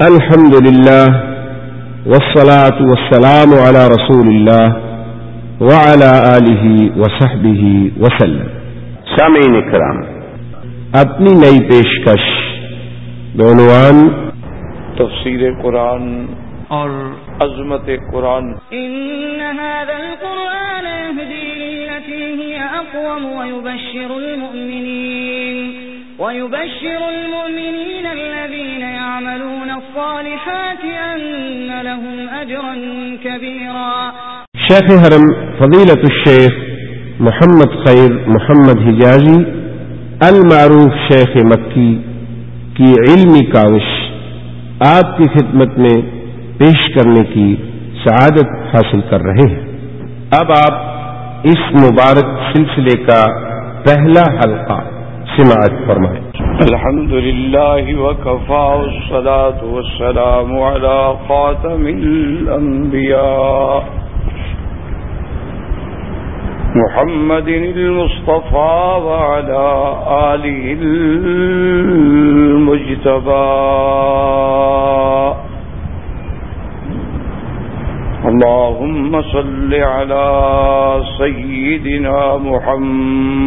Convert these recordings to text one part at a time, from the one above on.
الحمد لله والصلاة والسلام على رسول الله وعلى آله وصحبه وسلم۔ سامعین کرام اپنی نئی پیشکش بعنوان تفسیر قرآن اور عظمت قرآن۔ إن هذا القرآن يهدي للتي هي أقوم ويبشر المؤمنين۔ ويبشر المؤمنين الذين يعملون الصالحات أن لهم أجرا كبيرا. شیخ حرم فضیلت الشیخ محمد خیر محمد حجازی المعروف شیخ مکی کی علمی کاوش آپ کی خدمت میں پیش کرنے کی سعادت حاصل کر رہے ہیں۔ اب آپ اس مبارک سلسلے کا پہلا حلقہ سماعت فرمائیں الحمد لله وكفى والصلاة والسلام على خاتم الأنبياء محمد المصطفى وعلى آله المجتبى اللهم صل على سيدنا محمد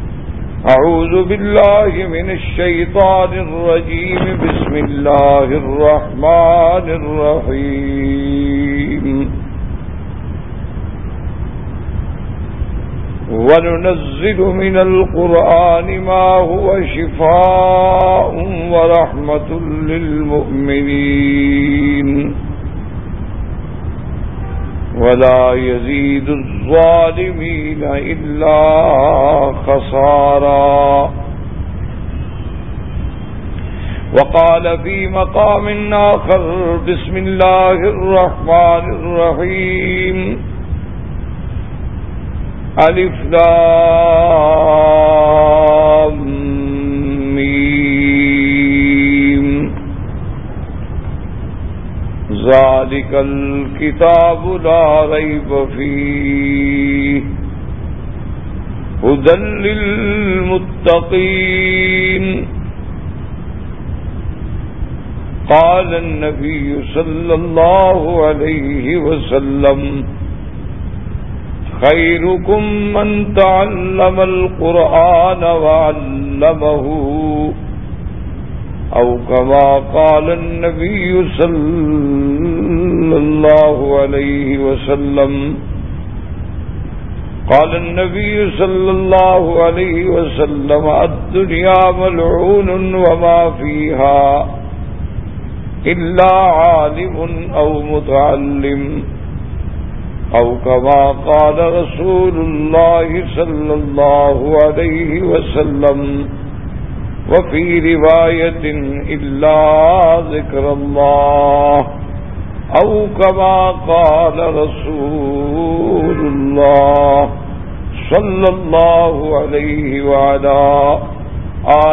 أعوذ بالله من الشيطان الرجيم. بسم الله الرحمن الرحيم. وننزل من القرآن ما هو شفاء ورحمة للمؤمنين. ولا يزيد الظالمين إلا خسارا. وقال في مقام آخر، بسم الله الرحمن الرحيم. ألف لام. ذلك الكتاب لا ريب فيه هدى للمتقين قال النبي صلى الله عليه وسلم خيركم من تعلم القرآن وعلمه أو كما قال النبي صلى الله عليه وسلم، قال النبي صلى الله عليه وسلم، الدنيا ملعون وما فيها إلا عالم أو متعلم. أو كما قال رسول الله صلى الله عليه وسلم وفي رواية إلا ذكر الله أو كما قال رسول الله صلى الله عليه وعلى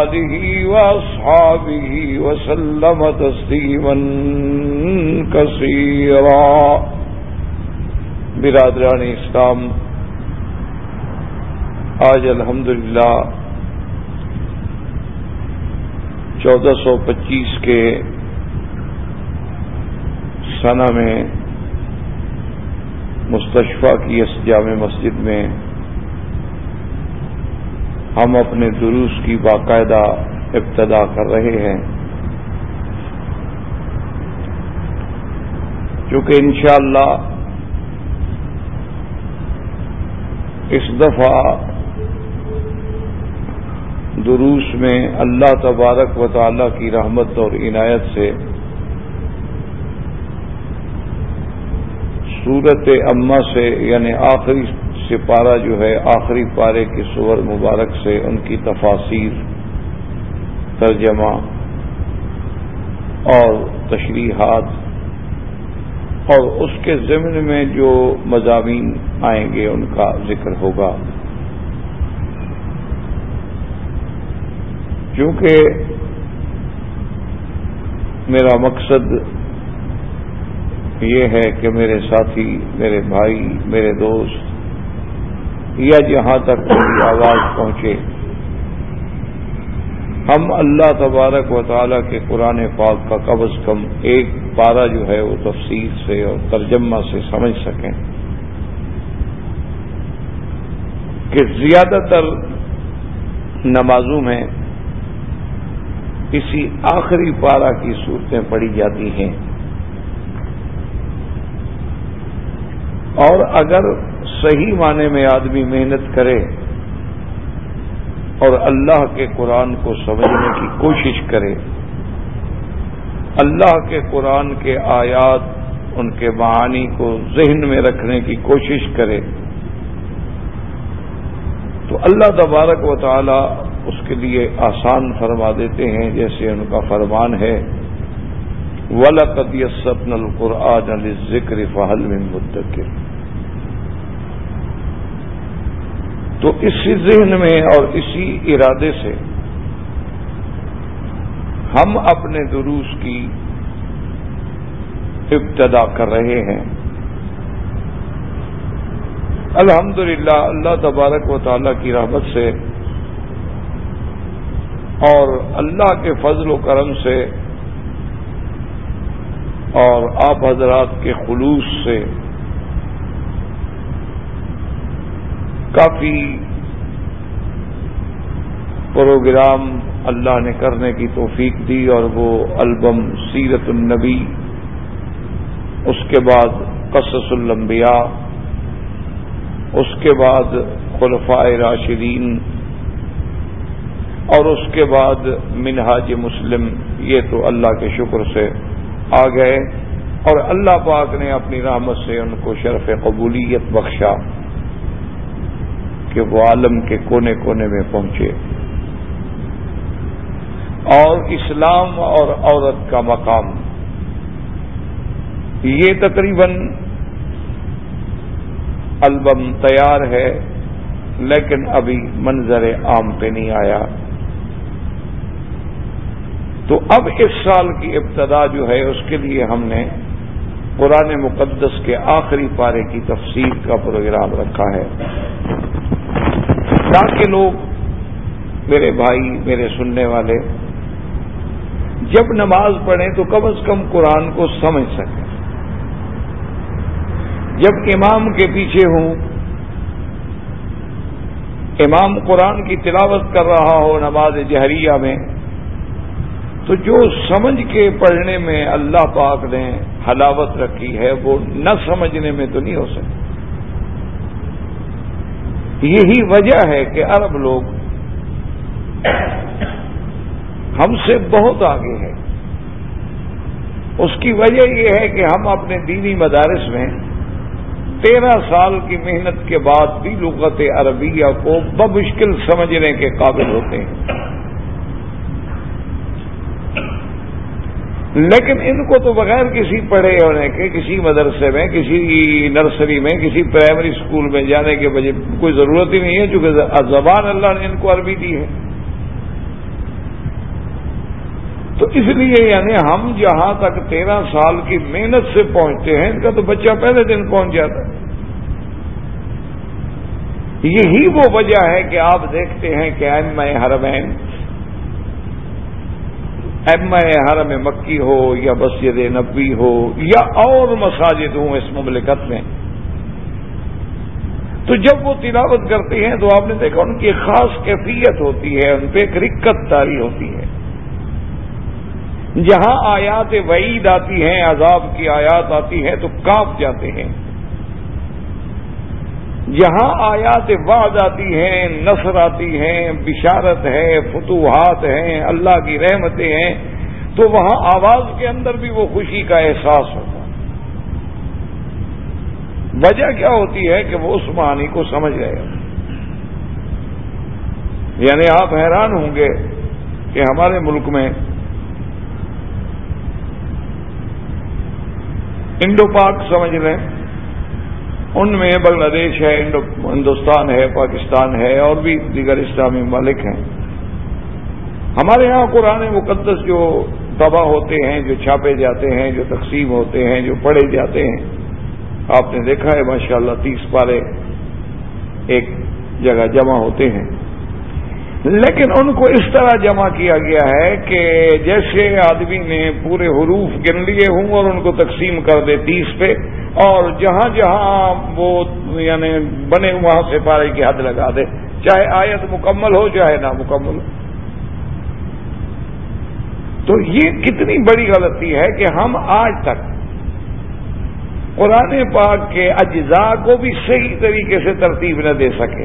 آله وأصحابه وسلم تسليما كثيرا. برادران اسلام، آج الحمدللہ چودہ سو پچیس کے سنہ میں مستشفہ کی اس جامع مسجد میں ہم اپنے دروس کی باقاعدہ ابتدا کر رہے ہیں۔ کیونکہ انشاءاللہ اس دفعہ دروس میں اللہ تبارک و تعالی کی رحمت اور عنایت سے صورت اما سے یعنی آخری سپارہ جو ہے، آخری پارے کے سور مبارک سے ان کی تفاصیر، ترجمہ اور تشریحات اور اس کے ضمن میں جو مضامین آئیں گے ان کا ذکر ہوگا۔ کیونکہ میرا مقصد یہ ہے کہ میرے ساتھی، میرے بھائی، میرے دوست یا جہاں تک میری آواز پہنچے، ہم اللہ تبارک و تعالیٰ کے قرآن پاک کا کم از کم ایک پارا جو ہے وہ تفصیل سے اور ترجمہ سے سمجھ سکیں کہ زیادہ تر نمازوں میں کسی آخری پارا کی صورتیں پڑی جاتی ہیں۔ اور اگر صحیح معنی میں آدمی محنت کرے اور اللہ کے قرآن کو سمجھنے کی کوشش کرے، اللہ کے قرآن کے آیات ان کے معانی کو ذہن میں رکھنے کی کوشش کرے، تو اللہ تبارک و تعالی اس کے لیے آسان فرما دیتے ہیں جیسے ان کا فرمان ہے، ولقد یسن القرآن علی ذکر فہل میں مدکر تو اسی ذہن میں اور اسی ارادے سے ہم اپنے دروس کی ابتدا کر رہے ہیں۔ الحمدللہ، اللہ تبارک و تعالیٰ کی رحمت سے اور اللہ کے فضل و کرم سے اور آپ حضرات کے خلوص سے کافی پروگرام اللہ نے کرنے کی توفیق دی اور وہ البم سیرت النبی، اس کے بعد قصص الانبیاء، اس کے بعد خلفائے راشدین اور اس کے بعد منہاج مسلم یہ تو اللہ کے شکر سے آ گئے اور اللہ پاک نے اپنی رحمت سے ان کو شرف قبولیت بخشا کہ وہ عالم کے کونے کونے میں پہنچے۔ اور اسلام اور عورت کا مقام۔ یہ تقریباً البم تیار ہے لیکن ابھی منظر عام پہ نہیں آیا۔ تو اب اس سال کی ابتدا جو ہے اس کے لیے ہم نے پرانے مقدس کے آخری پارے کی تفصیل کا پروگرام رکھا ہے۔ تاکہ لوگ میرے بھائی، میرے سننے والے جب نماز پڑھیں تو کم از کم قرآن کو سمجھ سکیں۔ جب امام کے پیچھے ہوں، امام قرآن کی تلاوت کر رہا ہو نماز جہریہ میں تو جو سمجھ کے پڑھنے میں اللہ پاک نے حلاوت رکھی ہے، وہ نہ سمجھنے میں تو نہیں ہو سکتی۔ یہی وجہ ہے کہ عرب لوگ ہم سے بہت آگے ہیں۔ اس کی وجہ یہ ہے کہ ہم اپنے دینی مدارس میں تیرہ سال کی محنت کے بعد بھی لغت عربیہ کو بمشکل سمجھنے کے قابل ہوتے ہیں۔ لیکن ان کو تو بغیر کسی پڑھے ہونے کے، کسی مدرسے میں، کسی نرسری میں، کسی پرائمری اسکول میں جانے کے بجے کوئی ضرورت ہی نہیں ہے، چونکہ زبان اللہ نے ان کو عربی دی ہے۔ تو اس لیے یعنی ہم جہاں تک تیرہ سال کی محنت سے پہنچتے ہیں، ان کا تو بچہ پہلے دن پہنچ جاتا۔ ہے یہی وہ وجہ ہے کہ آپ دیکھتے ہیں کہ ایم حرمین ایم حرم مکی ہو یا مسجد نبی ہو یا اور مساجد ہوں اس مملکت میں۔ تو جب وہ تلاوت کرتے ہیں تو آپ نے دیکھا ان کی خاص کیفیت ہوتی ہے، ان پہ ایک رکت داری ہوتی ہے۔ جہاں آیات وعید آتی ہیں، عذاب کی آیات آتی ہیں تو کاپ جاتے ہیں۔ جہاں آیات وعد آتی ہیں، نصر آتی ہیں، بشارت ہے، فتوحات ہیں، اللہ کی رحمتیں ہیں، تو وہاں آواز کے اندر بھی وہ خوشی کا احساس ہوتا وجہ کیا ہوتی ہے کہ وہ اس معنی کو سمجھ گئے یعنی آپ حیران ہوں گے کہ ہمارے ملک میں انڈو پاک سمجھ لیں۔ ان میں بنگلہ دیش ہے ہندوستان ہے، پاکستان ہے، اور بھی دیگر اسلامی ممالک ہیں۔ ہمارے یہاں قرآن مقدس جو تباہ ہوتے ہیں، جو چھاپے جاتے ہیں، جو تقسیم ہوتے ہیں، جو پڑھے جاتے ہیں۔ آپ نے دیکھا ہے، ماشاءاللہ تیس پارے ایک جگہ جمع ہوتے ہیں۔ لیکن ان کو اس طرح جمع کیا گیا ہے کہ جیسے آدمی نے پورے حروف گن لیے ہوں اور ان کو تقسیم کر دے تیس پہ، اور جہاں جہاں وہ یعنی بنے وہاں سے پارے کی حد لگا دے، چاہے آیت مکمل ہو، چاہے نامکمل۔ ہو تو یہ کتنی بڑی غلطی ہے کہ ہم آج تک قرآن پاک کے اجزاء کو بھی صحیح طریقے سے ترتیب نہ دے سکے۔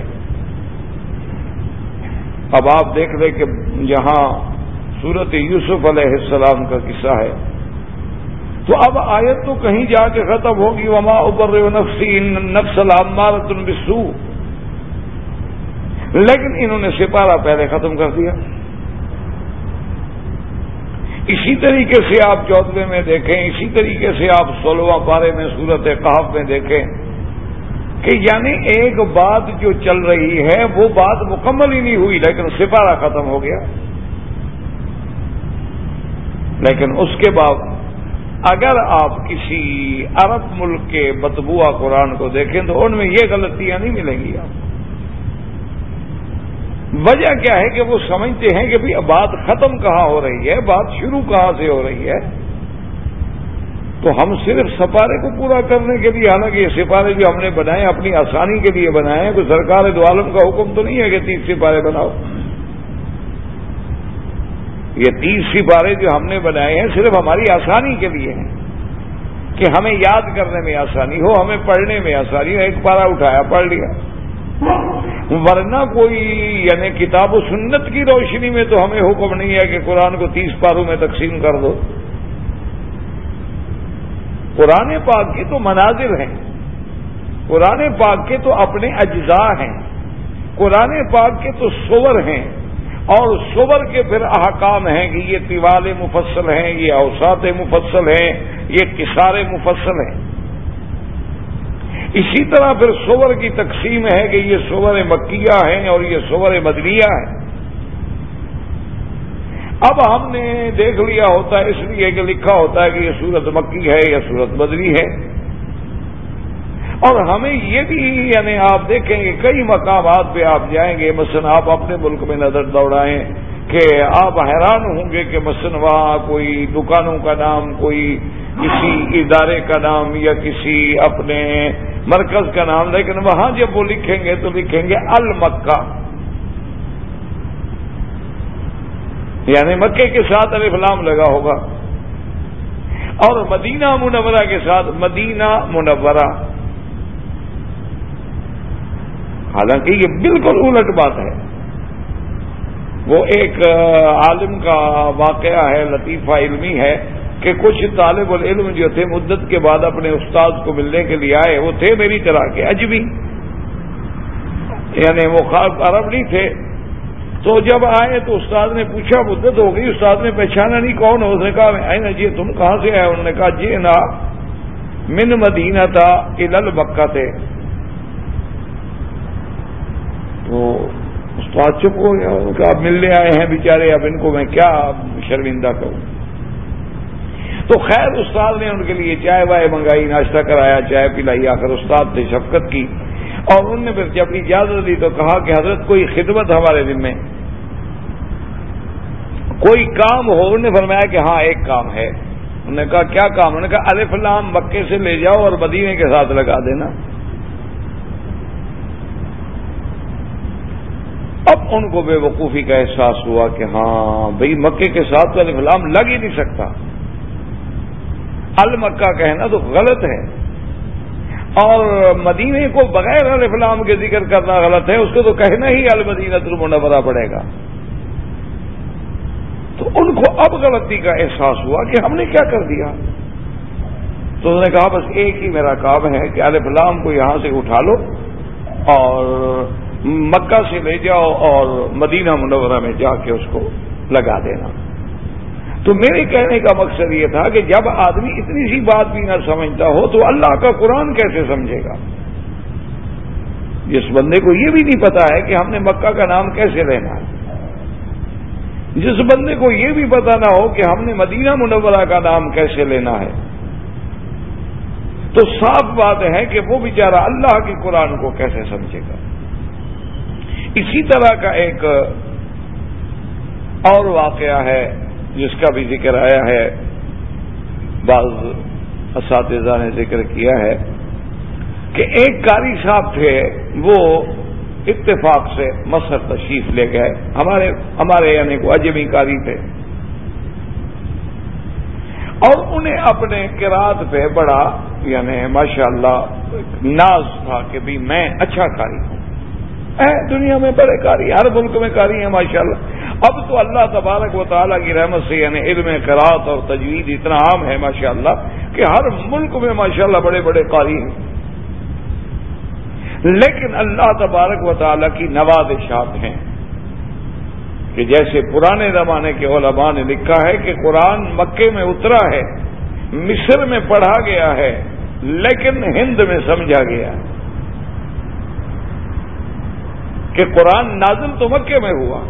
اب آپ دیکھ لیں کہ جہاں صورت یوسف علیہ السلام کا قصہ ہے۔ تو اب آیت تو کہیں جا کے ختم ہوگی، وما ابر نفسی نفس العمارت البسو لیکن انہوں نے سپارہ پہلے ختم کر دیا۔ اسی طریقے سے آپ چودھویں میں دیکھیں، اسی طریقے سے آپ سولہواں پارے میں صورت کہف میں دیکھیں۔ کہ یعنی ایک بات جو چل رہی ہے وہ بات مکمل ہی نہیں ہوئی، لیکن سپارہ ختم ہو گیا۔ لیکن اس کے بعد اگر آپ کسی عرب ملک کے بتبوا قرآن کو دیکھیں تو ان میں یہ غلطیاں نہیں ملیں گی۔ آپ وجہ کیا ہے کہ وہ سمجھتے ہیں کہ بھی بات ختم کہاں ہو رہی ہے، بات شروع کہاں سے ہو رہی ہے؟ تو ہم صرف سپارے کو پورا کرنے کے لیے، حالانکہ یہ سپارے جو ہم نے بنائے، اپنی آسانی کے لیے بنائے ہیں، تو سرکار دو عالم کا حکم تو نہیں ہے کہ تیس سپارے بناؤ۔ یہ تیس سپارے جو ہم نے بنائے ہیں، صرف ہماری آسانی کے لیے ہیں۔ کہ ہمیں یاد کرنے میں آسانی ہو، ہمیں پڑھنے میں آسانی ہو۔ ایک پارا اٹھایا، پڑھ لیا۔ ورنہ کوئی یعنی کتاب و سنت کی روشنی میں تو ہمیں حکم نہیں ہے کہ قرآن کو تیس پاروں میں تقسیم کر دو۔ قرآن پاک کے تو مناظر ہیں۔ قرآن پاک کے تو اپنے اجزاء ہیں۔ قرآن پاک کے تو سور ہیں۔ اور سور کے پھر احکام ہیں کہ یہ تیوال مفصل ہیں، یہ اوسات مفصل ہیں، یہ کسار مفصل ہیں۔ اسی طرح پھر سور کی تقسیم ہے کہ یہ سور مکیہ ہیں اور یہ سور مدنیہ ہیں۔ اب ہم نے دیکھ لیا ہوتا ہے اس لیے کہ لکھا ہوتا ہے کہ یہ سورت مکی ہے یا سورت بدری ہے۔ اور ہمیں یہ بھی یعنی آپ دیکھیں گے کئی مقامات پہ آپ جائیں گے، مثلا آپ اپنے ملک میں نظر دوڑائیں کہ آپ حیران ہوں گے کہ مثلا وہاں کوئی دکانوں کا نام، کوئی کسی ادارے کا نام یا کسی اپنے مرکز کا نام، لیکن وہاں جب وہ لکھیں گے تو لکھیں گے المکہ۔ یعنی مکے کے ساتھ ارے فلام لگا ہوگا اور مدینہ منورہ کے ساتھ مدینہ منورہ۔ حالانکہ یہ بالکل الٹ بات ہے۔ وہ ایک عالم کا واقعہ ہے، لطیفہ علمی ہے کہ کچھ طالب العلم جو تھے مدت کے بعد اپنے استاد کو ملنے کے لیے آئے، وہ تھے میری طرح کے اجبی یعنی وہ خاص عرب نہیں تھے۔ تو جب آئے تو استاد نے پوچھا، مدت ہو گئی، استاد نے پہچانا نہیں کون اس نے کہا نا جی تم کہاں سے آئے انہوں نے کہا جی نا، من مدینہ تھا الل بکا تھے تو استاد چپ ہو گیا کہ آپ ملنے آئے ہیں بیچارے، اب ان کو میں کیا شرمندہ کروں؟ تو خیر، استاد نے ان کے لیے چائے وائے منگائی، ناشتہ کرایا، چائے پلائی آ کر استاد نے شفقت کی۔ اور انہوں نے پھر جب اجازت دی تو کہا کہ حضرت کوئی خدمت ہمارے دن میں کوئی کام ہو، انہوں نے فرمایا کہ ہاں ایک کام ہے۔ انہوں نے کہا، کیا کام؟ انہوں نے کہا، الف لام، مکے سے لے جاؤ اور مدینے کے ساتھ لگا دینا۔ اب ان کو بے وقوفی کا احساس ہوا کہ ہاں بھئی مکے کے ساتھ تو الف لام لگ ہی نہیں سکتا۔ المکہ کہنا تو غلط ہے۔ اور مدینے کو بغیر الفلام کے ذکر کرنا غلط ہے، اس کو تو کہنا ہی المدینہ المنورہ پڑے گا۔ تو ان کو اب غلطی کا احساس ہوا کہ ہم نے کیا کر دیا۔ تو انہوں نے کہا، بس ایک ہی میرا کام ہے کہ الفلام کو یہاں سے اٹھا لو اور مکہ سے لے جاؤ اور مدینہ منورہ میں جا کے اس کو لگا دینا۔ تو میرے کہنے کا مقصد یہ تھا کہ جب آدمی اتنی سی بات بھی نہ سمجھتا ہو تو اللہ کا قرآن کیسے سمجھے گا؟ جس بندے کو یہ بھی نہیں پتا ہے کہ ہم نے مکہ کا نام کیسے لینا ہے۔ جس بندے کو یہ بھی پتا نہ ہو کہ ہم نے مدینہ منورہ کا نام کیسے لینا ہے۔ تو صاف بات ہے کہ وہ بیچارہ اللہ کے قرآن کو کیسے سمجھے گا۔ اسی طرح کا ایک اور واقعہ ہے۔ جس کا بھی ذکر آیا ہے، بعض اساتذہ نے ذکر کیا ہے کہ ایک قاری صاحب تھے، وہ اتفاق سے مصر تشریف لے گئے۔ ہمارے ہمارے یعنی کو اجمی کاری تھے۔ اور انہیں اپنے کراط پہ بڑا یعنی ماشاء اللہ ناز تھا کہ بھی میں اچھا کاری ہوں۔ اے دنیا میں بڑے کاری ہر ملک میں کاری ہیں ماشاء اللہ اب تو اللہ تبارک و تعالیٰ کی رحمت سے یعنی علم کراط اور تجوید اتنا عام ہے ماشاء اللہ کہ ہر ملک میں ماشاء اللہ بڑے بڑے کاری ہیں۔ لیکن اللہ تبارک و تعالیٰ کی نوازشات ہیں۔ کہ جیسے پرانے زمانے کے علماء نے لکھا ہے کہ قرآن مکے میں اترا ہے، مصر میں پڑھا گیا ہے، لیکن ہند میں سمجھا گیا۔ کہ قرآن نازل تو مکے میں ہوا۔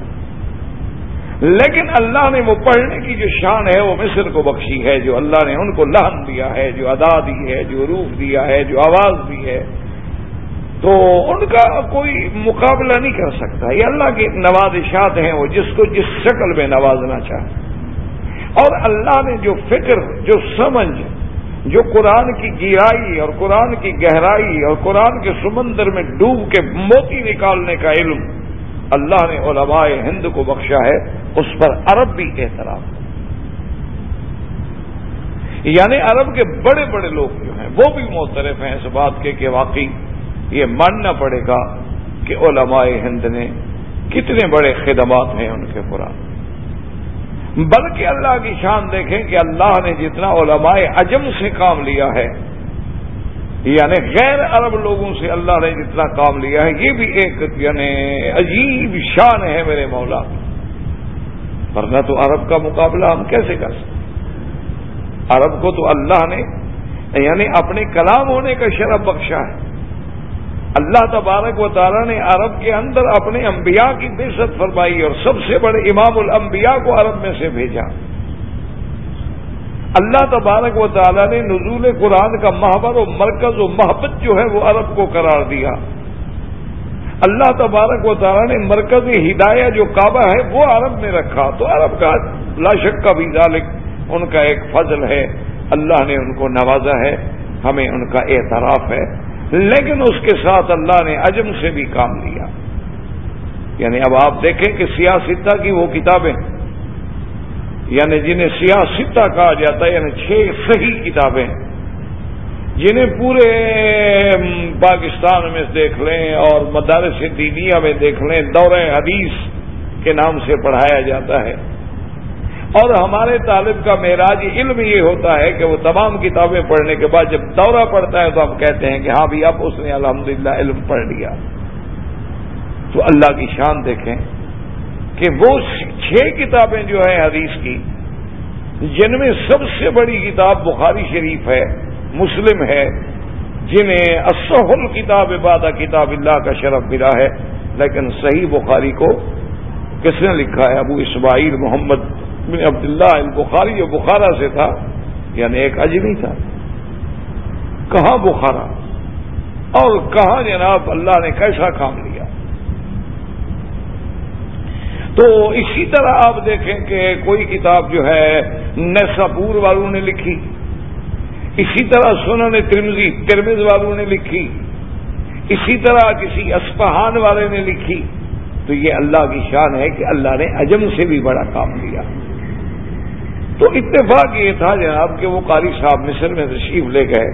لیکن اللہ نے وہ پڑھنے کی جو شان ہے وہ مصر کو بخشی ہے، جو اللہ نے ان کو لہن دیا ہے، جو ادا دی ہے، جو روح دیا ہے، جو آواز دی ہے۔ تو ان کا کوئی مقابلہ نہیں کر سکتا۔ یہ اللہ کی نوازشات ہیں، وہ جس کو جس شکل میں نوازنا چاہے۔ اور اللہ نے جو فکر، جو سمجھ، جو قرآن کی گہرائی اور قرآن کی گہرائی اور قرآن کے سمندر میں ڈوب کے موتی نکالنے کا علم اللہ نے علماء ہند کو بخشا ہے، اس پر عرب بھی احترام یعنی عرب کے بڑے بڑے لوگ جو ہیں، وہ بھی معترف ہیں اس بات کے کہ واقعی یہ ماننا پڑے گا کہ علماء ہند نے کتنے بڑے خدمات ہیں ان کے قرآن۔ بلکہ اللہ کی شان دیکھیں کہ اللہ نے جتنا علماء عجم سے کام لیا ہے یعنی غیر عرب لوگوں سے اللہ نے جتنا کام لیا ہے، یہ بھی ایک یعنی عجیب شان ہے میرے مولا۔ ورنہ تو عرب کا مقابلہ ہم کیسے کر سکتے؟ عرب کو تو اللہ نے یعنی اپنے کلام ہونے کا شرف بخشا ہے۔ اللہ تبارک و تعالیٰ نے عرب کے اندر اپنے انبیاء کی بےست فرمائی اور سب سے بڑے امام الانبیاء کو عرب میں سے بھیجا۔ اللہ تبارک و تعالیٰ نے نزول قرآن کا محبر و مرکز و محبت جو ہے وہ عرب کو قرار دیا۔ اللہ تبارک و تعالیٰ نے مرکز ہدایہ جو کعبہ ہے وہ عرب میں رکھا۔ تو عرب کا لاشک کا بھی ذالک ان کا ایک فضل ہے۔ اللہ نے ان کو نوازا ہے، ہمیں ان کا اعتراف ہے۔ لیکن اس کے ساتھ اللہ نے عجم سے بھی کام لیا۔ یعنی اب آپ دیکھیں کہ سیاستہ کی وہ کتابیں یعنی جنہیں سیاستہ کہا جاتا ہے یعنی چھ صحیح کتابیں۔ جنہیں پورے پاکستان میں دیکھ لیں اور مدارس دینیا میں دیکھ لیں، دورہ حدیث کے نام سے پڑھایا جاتا ہے۔ اور ہمارے طالب کا معراج علم یہ ہوتا ہے کہ وہ تمام کتابیں پڑھنے کے بعد جب دورہ پڑتا ہے تو ہم کہتے ہیں کہ ہاں بھی اب اس نے الحمدللہ علم پڑھ لیا۔ تو اللہ کی شان دیکھیں۔ کہ وہ چھ کتابیں جو ہیں حدیث کی، جن میں سب سے بڑی کتاب بخاری شریف ہے، مسلم ہے، جنہیں اسحل کتاب عبادہ کتاب اللہ کا شرف ملا ہے۔ لیکن صحیح بخاری کو کس نے لکھا ہے؟ ابو اسماعیل محمد بن عبداللہ البخاری جو بخارا سے تھا یعنی ایک اجمی تھا۔ کہاں بخارا؟ اور کہاں جناب اللہ نے کیسا کام لیا؟ تو اسی طرح آپ دیکھیں کہ کوئی کتاب جو ہے نیساپور والوں نے لکھی، اسی طرح سنن ترمزی ترمز والوں نے لکھی، اسی طرح کسی اسپہان والے نے لکھی۔ تو یہ اللہ کی شان ہے کہ اللہ نے عجم سے بھی بڑا کام لیا تو اتفاق یہ تھا جناب کہ وہ قاری صاحب مصر میں تشریف لے گئے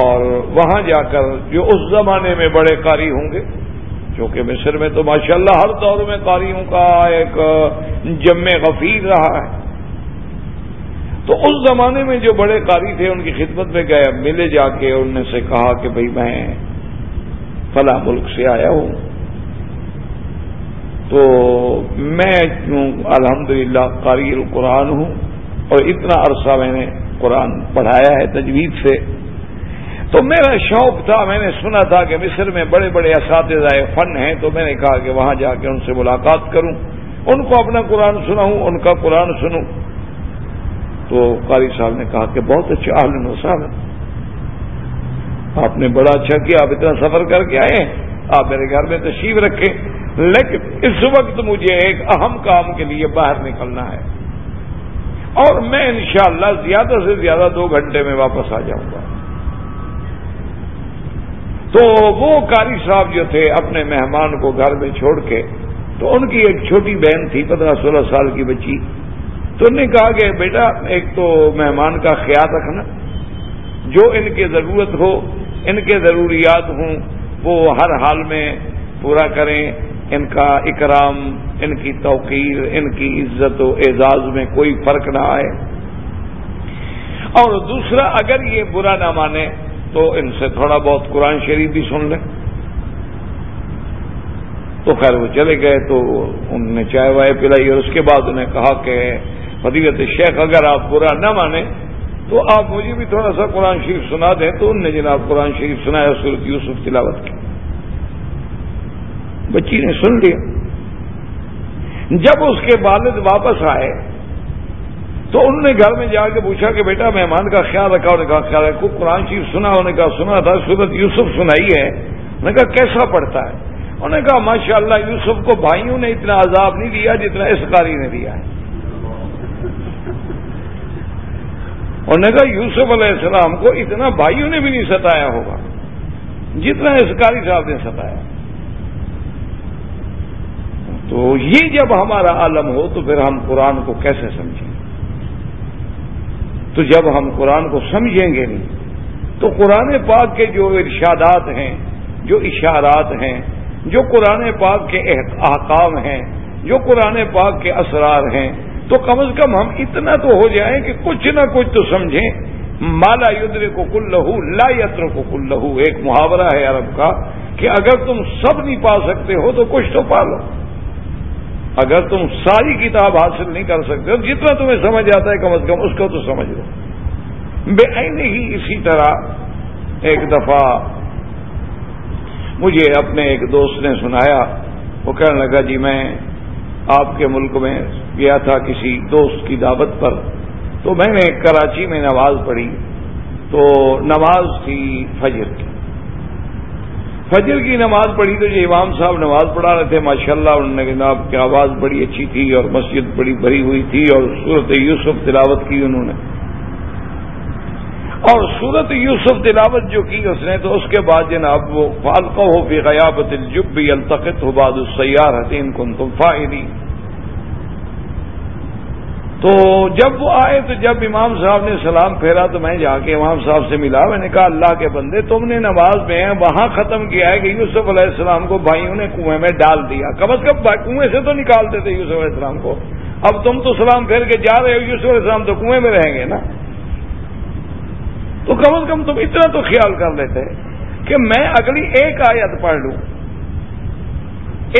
اور وہاں جا کر جو اس زمانے میں بڑے قاری ہوں گے کیونکہ مصر میں تو ماشاءاللہ ہر دور میں قاریوں کا ایک جم غفیر رہا ہے۔ تو اس زمانے میں جو بڑے قاری تھے، ان کی خدمت میں گئے۔ ملے جا کے ان سے کہا کہ بھئی میں فلاں ملک سے آیا ہوں۔ تو میں الحمدللہ قاری القرآن ہوں اور اتنا عرصہ میں نے قرآن پڑھایا ہے تجوید سے۔ تو میرا شوق تھا، میں نے سنا تھا کہ مصر میں بڑے بڑے اساتذہ فن ہیں، تو میں نے کہا کہ وہاں جا کے ان سے ملاقات کروں۔ ان کو اپنا قرآن سناؤں، ان کا قرآن سنوں۔ تو قاری صاحب نے کہا کہ بہت اچھا عالم صاحب۔ آپ نے بڑا اچھا کیا، آپ اتنا سفر کر کے آئے۔ آپ میرے گھر میں تشریف رکھے۔ لیکن اس وقت مجھے ایک اہم کام کے لیے باہر نکلنا ہے۔ اور میں انشاءاللہ زیادہ سے زیادہ دو گھنٹے میں واپس آ جاؤں گا۔ تو وہ قاری صاحب جو تھے اپنے مہمان کو گھر میں چھوڑ کے، تو ان کی ایک چھوٹی بہن تھی، پندرہ سولہ سال کی بچی۔ تو انہوں نے کہا کہ بیٹا، ایک تو مہمان کا خیال رکھنا، جو ان کی ضرورت ہو، ان کے ضروریات ہوں، وہ ہر حال میں پورا کریں۔ ان کا اکرام، ان کی توقیر، ان کی عزت و اعزاز میں کوئی فرق نہ آئے۔ اور دوسرا، اگر یہ برا نہ مانے تو ان سے تھوڑا بہت قرآن شریف بھی سن لیں۔ تو خیر وہ چلے گئے تو انہوں نے چائے وائے پلائی اور اس کے بعد انہیں کہا کہ فضیلت شیخ اگر آپ برا نہ مانیں تو آپ مجھے بھی تھوڑا سا قرآن شریف سنا دیں۔ تو انہوں نے جناب قرآن شریف سنایا سورت یوسف تلاوت کی۔ بچی نے سن لیا۔ جب اس کے والد واپس آئے تو انہوں نے گھر میں جا کے پوچھا کہ بیٹا مہمان کا خیال رکھا، انہوں نے کہا، خیال رکھو، قرآن شریف سنا، انہوں نے کہا، سنا تھا سورت یوسف سنائی ہے۔ انہوں نے کہا، کیسا پڑتا ہے؟ انہوں نے کہا ماشاء اللہ یوسف کو بھائیوں نے اتنا عذاب نہیں دیا جتنا اس قاری نے دیا ہے۔ انہوں نے کہا، یوسف علیہ السلام کو اتنا بھائیوں نے بھی نہیں ستایا ہوگا جتنا اس قاری صاحب نے ستایا۔ تو یہ جب ہمارا عالم ہو تو پھر ہم قرآن کو کیسے سمجھیں؟ تو جب ہم قرآن کو سمجھیں گے نہیں، تو قرآن پاک کے جو ارشادات ہیں، جو اشارات ہیں، جو قرآن پاک کے احکام ہیں، جو قرآن پاک کے اسرار ہیں، تو کم از کم ہم اتنا تو ہو جائیں کہ کچھ نہ کچھ تو سمجھیں۔ مالا یدر کو کل لہو لا یتر کو کل لہو ایک محاورہ ہے عرب کا کہ اگر تم سب نہیں پا سکتے ہو تو کچھ تو پا لو۔ اگر تم ساری کتاب حاصل نہیں کر سکتے جتنا تمہیں سمجھ آتا ہے، کم از کم اس کو تو سمجھ لو۔ بے عین ہی اسی طرح ایک دفعہ مجھے اپنے ایک دوست نے سنایا، وہ کہنے لگا جی میں آپ کے ملک میں گیا تھا کسی دوست کی دعوت پر، تو میں نے کراچی میں نماز پڑھی۔ تو نماز تھی فجر کی۔ فجر کی نماز پڑھی تو جو امام صاحب نماز پڑھا رہے تھے ماشاء اللہ انہوں نے جناب کی آواز بڑی اچھی تھی اور مسجد بڑی بھری ہوئی تھی اور صورت یوسف تلاوت کی انہوں نے۔ اور صورت یوسف تلاوت جو کی اس نے تو اس کے بعد جناب وہ فالقہ ہو فی قیابت الجب بھی التقت ہو باد السیار حسین کن تم فائدی تو جب وہ آئے تو جب امام صاحب نے سلام پھیرا تو میں جا کے امام صاحب سے ملا میں نے کہا اللہ کے بندے تم نے نماز میں وہاں ختم کیا ہے کہ یوسف علیہ السلام کو بھائیوں نے کنویں میں ڈال دیا۔ کم از کم کنویں سے تو نکالتے تھے یوسف علیہ السلام کو۔ اب تم تو سلام پھیر کے جا رہے ہو، یوسف علیہ السلام تو کنویں میں رہیں گے نا۔ تو کم از کم تم اتنا تو خیال کر لیتے کہ میں اگلی ایک آیت پڑھ لوں۔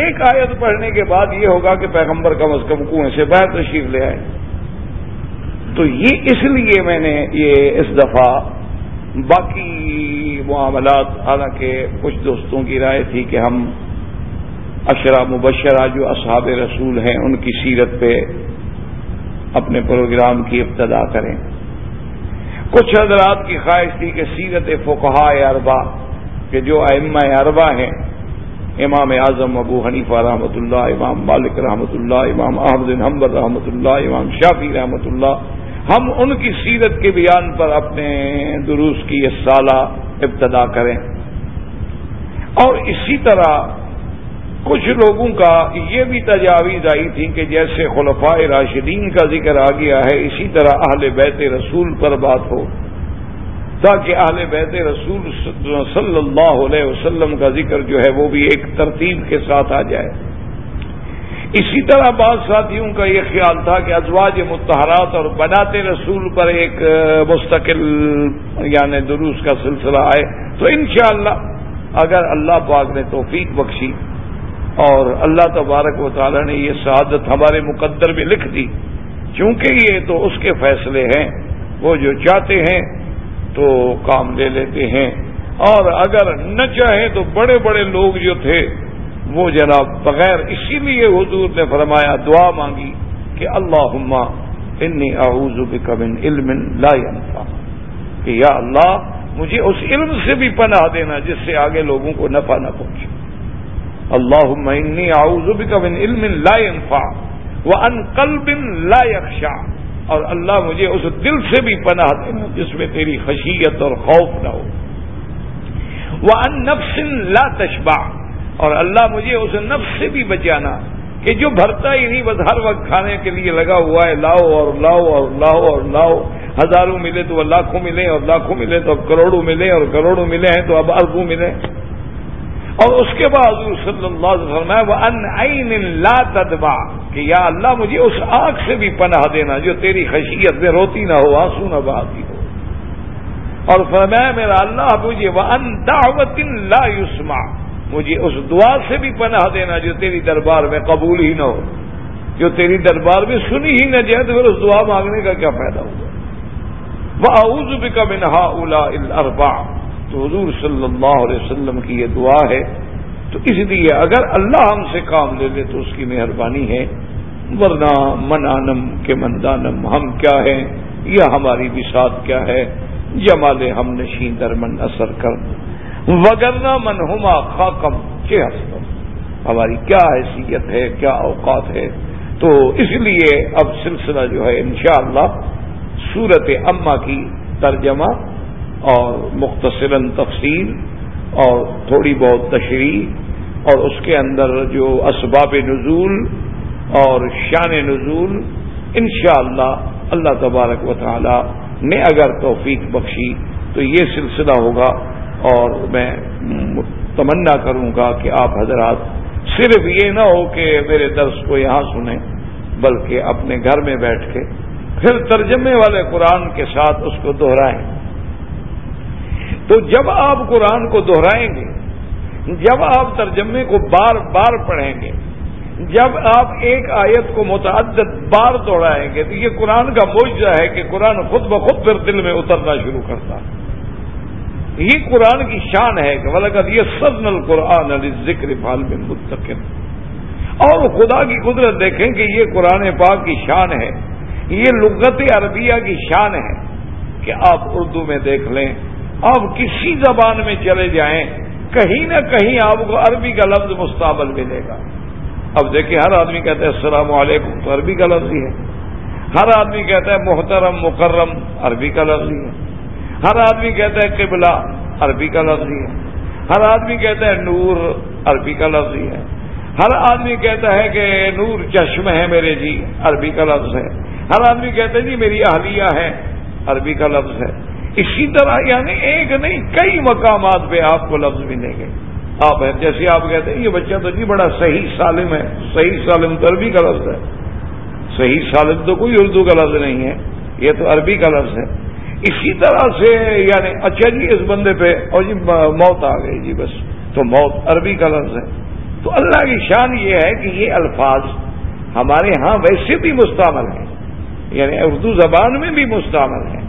ایک آیت پڑھنے کے بعد یہ ہوگا کہ پیغمبر کم از کم کنویں سے باہر تشریف لے آئے۔ تو یہ اس لیے میں نے یہ اس دفعہ باقی معاملات، حالانکہ کچھ دوستوں کی رائے تھی کہ ہم اشرا مبشرہ جو اصحاب رسول ہیں، ان کی سیرت پہ اپنے پروگرام کی ابتدا کریں۔ کچھ حضرات کی خواہش تھی کہ سیرت فقہا اربا کہ جو ائمہ اربا ہیں، امام اعظم ابو حنیفہ رحمۃ اللہ، امام مالک رحمۃ اللہ، امام احمد حمبر رحمۃ اللہ، امام شافی رحمۃ اللہ ہم ان کی سیرت کے بیان پر اپنے دروس کی یہ سالہ ابتدا کریں۔ اور اسی طرح کچھ لوگوں کا یہ بھی تجاویز آئی تھی کہ جیسے خلفاء راشدین کا ذکر آ گیا ہے، اسی طرح اہل بیت رسول پر بات ہو۔ تاکہ اہل بیت رسول صلی اللہ علیہ وسلم کا ذکر جو ہے وہ بھی ایک ترتیب کے ساتھ آ جائے۔ اسی طرح بعض ساتھیوں کا یہ خیال تھا کہ ازواج متحرات اور بناتے رسول پر ایک مستقل یعنی دروس کا سلسلہ آئے تو انشاءاللہ اگر اللہ پاک نے توفیق بخشی اور اللہ تبارک و تعالی نے یہ سعادت ہمارے مقدر میں لکھ دی، چونکہ یہ تو اس کے فیصلے ہیں، وہ جو چاہتے ہیں تو کام لے لیتے ہیں۔ اور اگر نہ چاہیں تو بڑے بڑے لوگ جو تھے وہ جناب بغیر اسی لیے حضور نے فرمایا، دعا مانگی کہ اللہ انی اعوذ بک من علم لا ينفع کہ یا اللہ مجھے اس علم سے بھی پناہ دینا جس سے آگے لوگوں کو نفع نہ پہنچے۔ اللہ انی اعوذ بک من علم لا ينفع وان قلب لا يخشع اور اللہ مجھے اس دل سے بھی پناہ دینا جس میں تیری خشیت اور خوف نہ ہو۔ وہ ان نفس لا تشبع اور اللہ مجھے اس نفس سے بھی بچانا کہ جو بھرتا ہی نہیں، بس ہر وقت کھانے کے لیے لگا ہوا ہے، لاؤ اور لاؤ اور لاؤ اور لاؤ۔ ہزاروں ملے تو وہ لاکھوں ملے اور لاکھوں ملے تو اب کروڑوں ملے اور کروڑوں ملے ہیں تو اب اربوں ملے۔ اور اس کے بعد صلی اللہ علیہ وسلم وہ ان عین لا تدبا کہ یا اللہ، مجھے اس آنکھ سے بھی پناہ دینا جو تیری خشیت میں روتی نہ ہو، آنسو نہ بہاتی ہو۔ اور فرمایا، میرا اللہ، مجھے وہ ان دعوت لا یسما مجھے اس دعا سے بھی پناہ دینا جو تیری دربار میں قبول ہی نہ ہو۔ جو تیری دربار میں سنی ہی نہ جائے تو پھر اس دعا مانگنے کا کیا فائدہ ہوگا؟ وہ اعوذ بکا منہا اولا الربا تو حضور صلی اللہ علیہ وسلم کی یہ دعا ہے۔ تو اس لیے اگر اللہ ہم سے کام لے لے تو اس کی مہربانی ہے۔ ورنہ منانم کے مندانم ہم کیا ہیں؟ یا ہماری بساط کیا ہے؟ جمال ہم نشین در من اثر کر۔ وگرنا منہما خاکم کے ہستم ہماری کیا حیثیت ہے، کیا اوقات ہے؟ تو اس لیے اب سلسلہ جو ہے انشاءاللہ اللہ صورت اما کی ترجمہ اور مختصراً تفصیل اور تھوڑی بہت تشریح اور اس کے اندر جو اسباب نزول اور شان نزول، انشاءاللہ اللہ اللہ تبارک و تعالی نے اگر توفیق بخشی تو یہ سلسلہ ہوگا اور میں تمنا کروں گا کہ آپ حضرات صرف یہ نہ ہو کہ میرے درس کو یہاں سنیں، بلکہ اپنے گھر میں بیٹھ کے پھر ترجمے والے قرآن کے ساتھ اس کو دوہرائیں تو جب آپ قرآن کو دوہرائیں گے، جب آپ ترجمے کو بار بار پڑھیں گے، جب آپ ایک آیت کو متعدد بار دوڑائیں گے، تو یہ قرآن کا موجہ ہے کہ قرآن خود بخود پھر دل میں اترنا شروع کرتا ہے۔ یہ قرآن کی شان ہے کہ ولکت یہ سزن القرآن علی ذکر فال میں متقن اور خدا کی قدرت دیکھیں کہ یہ قرآن پاک کی شان ہے۔ یہ لغت عربیہ کی شان ہے کہ آپ اردو میں دیکھ لیں، آپ کسی زبان میں چلے جائیں، کہیں نہ کہیں آپ کو عربی کا لفظ مستقبل ملے گا۔ اب دیکھیں، ہر آدمی کہتا ہے السلام علیکم تو عربی کا لفظ ہی ہے۔ ہر آدمی کہتا ہے محترم، مکرم، عربی کا لفظ ہی ہے۔ ہر آدمی کہتا ہے قبلہ عربی کا لفظ ہی ہے۔ ہر آدمی کہتا ہے نور عربی کا لفظ ہی ہے۔ ہر آدمی کہتا ہے کہ نور چشم ہے میرے جی عربی کا لفظ ہے۔ ہر آدمی کہتا ہے جی میری اہلیہ ہے، عربی کا لفظ ہے۔ اسی طرح یعنی ایک نہیں، کئی مقامات پہ آپ کو لفظ ملیں گے۔ آپ ہیں، جیسے آپ کہتے ہیں یہ بچہ تو جی بڑا صحیح سالم ہے، صحیح سالم تو عربی کا لفظ ہے۔ صحیح سالم تو کوئی اردو کا لفظ نہیں ہے، یہ تو عربی کا لفظ ہے۔ اسی طرح سے یعنی اچھا جی اس بندے پہ، اور جی موت آ گئی جی بس تو موت عربی کا لفظ ہے تو اللہ کی شان یہ ہے کہ یہ الفاظ ہمارے ہاں ویسے بھی مستعمل ہیں یعنی اردو زبان میں بھی مستعمل ہیں،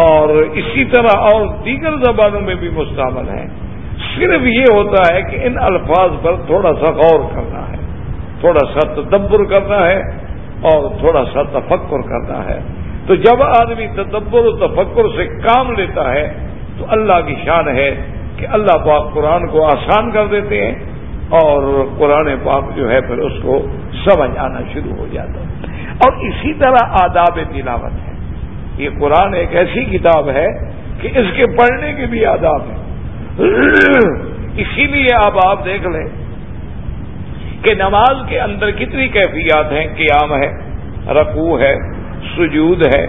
اور اسی طرح اور دیگر زبانوں میں بھی مستعمل ہیں۔ صرف یہ ہوتا ہے کہ ان الفاظ پر تھوڑا سا غور کرنا ہے، تھوڑا سا تدبر کرنا ہے، اور تھوڑا سا تفکر کرنا ہے۔ تو جب آدمی تدبر و تفکر سے کام لیتا ہے تو اللہ کی شان ہے کہ اللہ پاک قرآن کو آسان کر دیتے ہیں اور قرآن پاک جو ہے پھر اس کو سمجھ آنا شروع ہو جاتا ہے۔ اور اسی طرح آداب تلاوت ہے۔ یہ قرآن ایک ایسی کتاب ہے کہ اس کے پڑھنے کے بھی آداب ہیں۔ اسی لیے اب آپ دیکھ لیں کہ نماز کے اندر کتنی کیفیات ہیں، قیام ہے رقو ہے سجود ہے،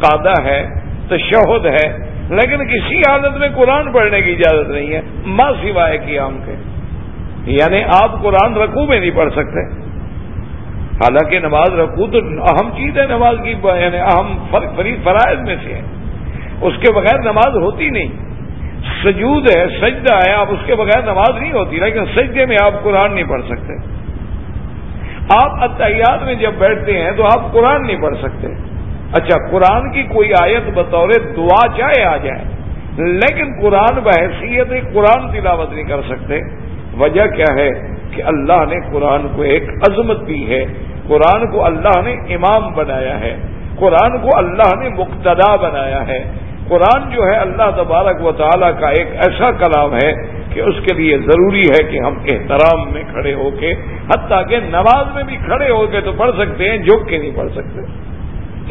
قادہ ہے، تشہد ہے، لیکن کسی حالت میں قرآن پڑھنے کی اجازت نہیں ہے ماں سوائے کی آم کے۔ یعنی آپ قرآن رقو میں نہیں پڑھ سکتے۔ حالانکہ نماز رقو تو اہم چیز ہے، نماز کی یعنی اہم فرائض میں سے ہے۔ اس کے بغیر نماز ہوتی نہیں۔ سجود ہے، سجدہ ہے، آپ اس کے بغیر نماز نہیں ہوتی، لیکن سجدے میں آپ قرآن نہیں پڑھ سکتے۔ آپ اتحیات میں جب بیٹھتے ہیں تو آپ قرآن نہیں پڑھ سکتے۔ اچھا قرآن کی کوئی آیت بطور دعا چاہے آ جائے، لیکن قرآن بحثیت قرآن تلاوت نہیں کر سکتے۔ وجہ کیا ہے کہ اللہ نے قرآن کو ایک عظمت دی ہے۔ قرآن کو اللہ نے امام بنایا ہے۔ قرآن کو اللہ نے مقتدا بنایا ہے۔ قرآن جو ہے، اللہ تبارک و تعالیٰ کا ایک ایسا کلام ہے کہ اس کے لیے ضروری ہے کہ ہم احترام میں کھڑے ہو کے، حتیٰ کہ نماز میں بھی کھڑے ہو کے تو پڑھ سکتے ہیں، جھک کے نہیں پڑھ سکتے۔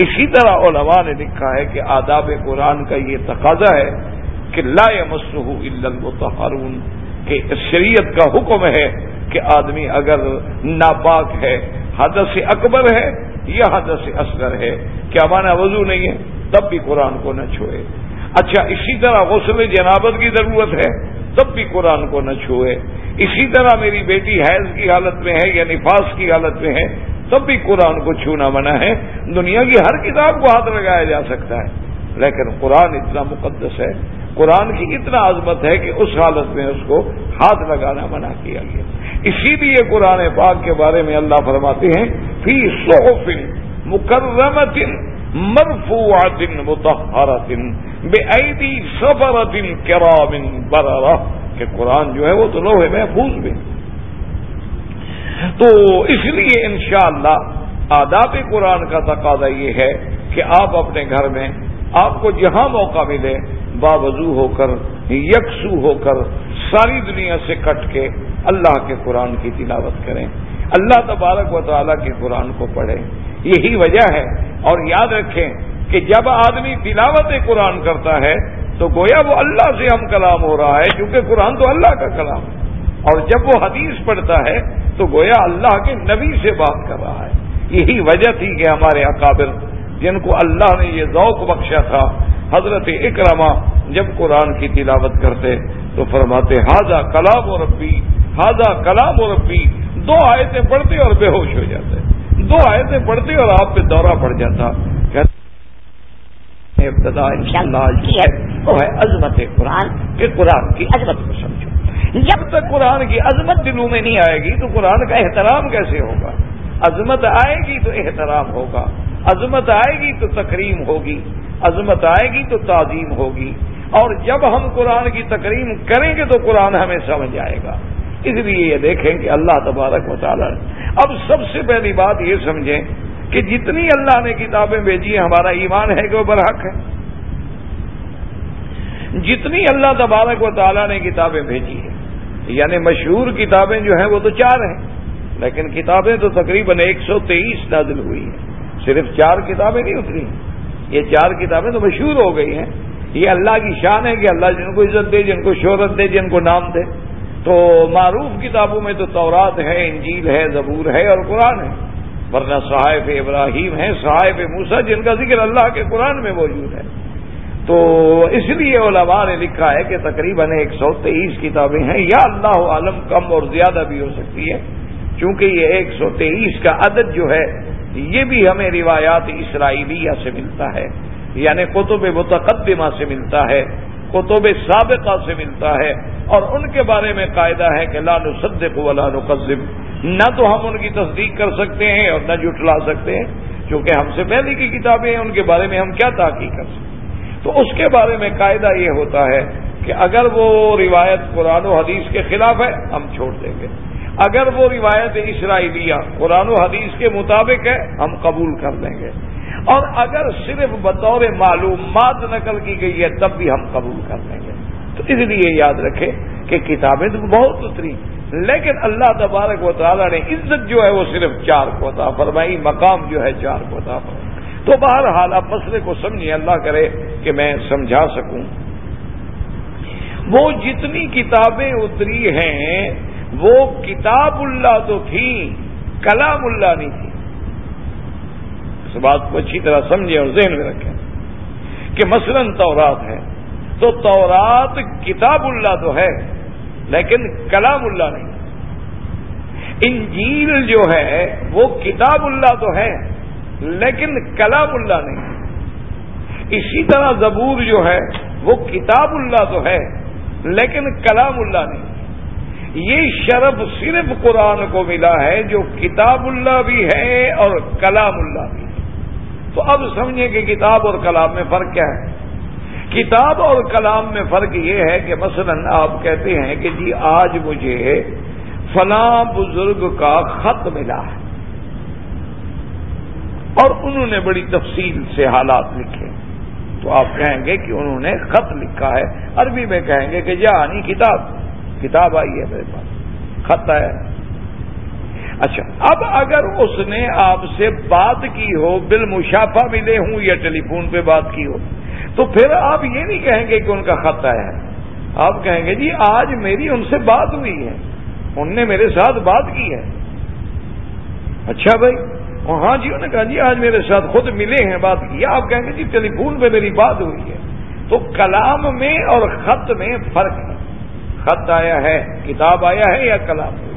اسی طرح علماء نے لکھا ہے کہ آداب قرآن کا یہ تقاضا ہے کہ لا مسح المتحرون کہ شریعت کا حکم ہے کہ آدمی اگر ناپاک ہے، حدث اکبر ہے یا حدث اصغر ہے۔ کیا مانا وضو نہیں ہے؟ تب بھی قرآن کو نہ چھوئے۔ اچھا اسی طرح غسل جنابت کی ضرورت ہے۔ تب بھی قرآن کو نہ چھوئے۔ اسی طرح میری بیٹی حیض کی حالت میں ہے یا نفاس کی حالت میں ہے، تب بھی قرآن کو چھونا منع ہے۔ دنیا کی ہر کتاب کو ہاتھ لگایا جا سکتا ہے۔ لیکن قرآن اتنا مقدس ہے، قرآن کی اتنا عظمت ہے کہ اس حالت میں اس کو ہاتھ لگانا منع کیا گیا۔ اسی لیے قرآن پاک کے بارے میں اللہ فرماتے ہیں، فی صحف مکرمت مرفوعات متحرت بے عیدی سفرت کرام برارہ کہ قرآن جو ہے وہ تو لوہے محفوظ بھی تو اس لیے انشاءاللہ آداب قرآن کا تقاضا یہ ہے کہ آپ اپنے گھر میں آپ کو جہاں موقع ملے باوضو ہو کر، یکسو ہو کر ساری دنیا سے کٹ کے اللہ کے قرآن کی تلاوت کریں۔ اللہ تبارک و تعالیٰ کے قرآن کو پڑھیں۔ یہی وجہ ہے۔ اور یاد رکھیں کہ جب آدمی تلاوت قرآن کرتا ہے، تو گویا وہ اللہ سے ہم کلام ہو رہا ہے کیونکہ قرآن تو اللہ کا کلام۔ ہے اور جب وہ حدیث پڑھتا ہے، تو گویا اللہ کے نبی سے بات کر رہا ہے۔ یہی وجہ تھی کہ ہمارے اکابر جن کو اللہ نے یہ ذوق بخشا تھا، حضرت اکرما جب قرآن کی تلاوت کرتے، تو فرماتے ہاضا کلام و ربی ہاضا کلام و ربی دو آیتیں پڑھتے اور بے ہوش ہو جاتے دو آیتیں پڑھتے اور آپ پہ دورہ پڑ جاتا۔ ابتدا وہ ہے عظمت قرآن کہ قرآن کی عظمت کو سمجھو۔ جب تک قرآن کی عظمت دلوں میں نہیں آئے گی تو قرآن کا احترام کیسے ہوگا؟ عظمت آئے گی تو احترام ہوگا۔ عظمت آئے گی تو تکریم ہوگی۔ عظمت آئے گی تو تعظیم ہوگی۔ اور جب ہم قرآن کی تکریم کریں گے تو قرآن ہمیں سمجھ آئے گا۔ اس لیے یہ دیکھیں کہ اللہ تبارک مطالعہ اب سب سے پہلی بات یہ سمجھیں کہ جتنی اللہ نے کتابیں بھیجی ہیں، ہمارا ایمان ہے کہ وہ برحق ہے۔ جتنی اللہ تبارک و تعالیٰ نے کتابیں بھیجی ہیں یعنی مشہور کتابیں جو ہیں، وہ تو چار ہیں۔ لیکن کتابیں تو تقریباً ایک سو تیئیس نازل ہوئی ہیں۔ صرف چار کتابیں نہیں اتری ہیں۔ یہ چار کتابیں تو مشہور ہو گئی ہیں۔ یہ اللہ کی شان ہے کہ اللہ جن کو عزت دے، جن کو شہرت دے، جن کو نام دے۔ تو معروف کتابوں میں تو تورات ہے، انجیل ہے، زبور ہے اور قرآن ہے۔ ورنہ صاحب ابراہیم ہیں صاحب موسا جن کا ذکر اللہ کے قرآن میں موجود ہے۔ تو اس لیے علماء نے لکھا ہے کہ تقریباً ایک سو تیئیس کتابیں ہیں۔ یا اللہ عالم کم اور زیادہ بھی ہو سکتی ہے، چونکہ یہ ایک سو تیئیس کا عدد جو ہے، یہ بھی ہمیں روایات اسرائیلیہ سے ملتا ہے یعنی قطب متقدمہ سے ملتا ہے۔ قطب سابقہ سے ملتا ہے اور ان کے بارے میں قاعدہ ہے کہ لا نصدق ولا نقذب نہ تو ہم ان کی تصدیق کر سکتے ہیں اور نہ جٹلا سکتے ہیں، چونکہ ہم سے پہلے کی کتابیں ہیں، ان کے بارے میں ہم کیا تحقیق کر سکتے ہیں؟ تو اس کے بارے میں قاعدہ یہ ہوتا ہے کہ اگر وہ روایت قرآن و حدیث کے خلاف ہے، ہم چھوڑ دیں گے۔ اگر وہ روایت اسرائیلیہ قرآن و حدیث کے مطابق ہے، ہم قبول کر لیں گے۔ اور اگر صرف بطور معلومات نقل کی گئی ہے، تب بھی ہم قبول کر لیں گے۔ تو اس لیے یاد رکھیں کہ کتابیں تو بہت اتری، لیکن اللہ تبارک و تعالیٰ نے عزت جو ہے وہ صرف چار کو عطا فرمائی، مقام جو ہے چار کو عطا فرمائی۔ تو بہرحال آپ مسئلے کو سمجھیں، اللہ کرے کہ میں سمجھا سکوں۔ وہ جتنی کتابیں اتری ہیں، وہ کتاب اللہ تو تھی کلام اللہ نہیں تھی۔ اس بات کو اچھی طرح سمجھیں اور ذہن میں رکھیں کہ مثلا تورات ہے تو تورات کتاب اللہ تو ہے، لیکن کلام اللہ نہیں۔ انجیل جو ہے، وہ کتاب اللہ تو ہے، لیکن کلام اللہ نہیں۔ اسی طرح زبور جو ہے، وہ کتاب اللہ تو ہے، لیکن کلام اللہ نہیں۔ یہ شرف صرف قرآن کو ملا ہے، جو کتاب اللہ بھی ہے اور کلام اللہ بھی ہے۔ تو اب سمجھیں کہ کتاب اور کلام میں فرق کیا ہے؟ کتاب اور کلام میں فرق یہ ہے کہ مثلا آپ کہتے ہیں کہ جی آج مجھے فلاں بزرگ کا خط ملا ہے۔ اور انہوں نے بڑی تفصیل سے حالات لکھے۔ تو آپ کہیں گے کہ انہوں نے خط لکھا ہے۔ عربی میں کہیں گے کہ ہاں، جانی کتاب۔ کتاب آئی ہے میرے پاس۔ خط آیا۔ اچھا اب اگر اس نے آپ سے بات کی ہو بل مشافہ ملے ہوں یا ٹیلی فون پہ بات کی ہو، تو پھر آپ یہ نہیں کہیں گے کہ ان کا خط آیا ہے۔ آپ کہیں گے جی آج میری ان سے بات ہوئی ہے۔ ان نے میرے ساتھ بات کی ہے۔ اچھا بھائی ہاں جی انہوں نے کہا جی آج میرے ساتھ خود ملے ہیں، بات کی آپ کہیں گے جی ٹیلی فون پہ میری بات ہوئی ہے۔ تو کلام میں اور خط میں فرق ہے۔ خط آیا ہے، کتاب آیا ہے یا کلام؟ ہوئی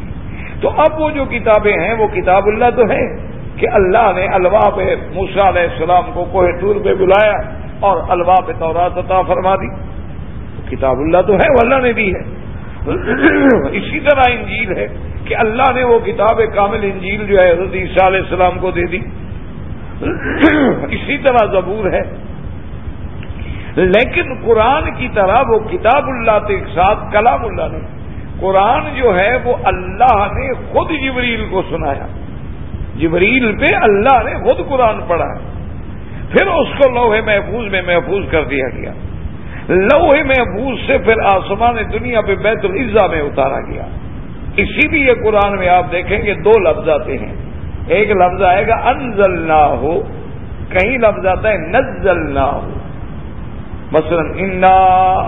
تو اب وہ جو کتابیں ہیں وہ کتاب اللہ تو ہے کہ اللہ نے الوا پہ موسا علیہ السلام کو کوہ ٹور پہ بلایا اور الوا پہ تورات عطا فرما دی۔ کتاب اللہ تو ہے، وہ اللہ نے دی ہے۔ اسی طرح انجیل ہے کہ اللہ نے وہ کتاب کامل انجیل جو ہے حضرت عیسیٰ علیہ السلام کو دے دی۔ اسی طرح زبور ہے۔ لیکن قرآن کی طرح وہ کتاب اللہ کے ساتھ، کلام اللہ نے قرآن جو ہے وہ اللہ نے خود جبریل کو سنایا۔ جبریل پہ اللہ نے خود قرآن پڑھا ہے۔ پھر اس کو لوہے محفوظ میں محفوظ کر دیا گیا۔ لوہے محفوظ سے پھر آسمان دنیا پہ بیت العزا میں اتارا گیا۔ اسی لیے قرآن میں آپ دیکھیں گے دو لفظ آتے ہیں۔ ایک لفظ آئے گا انزل نہ ہو کہیں لفظ آتا ہے نزل نہ ہو مثلا انا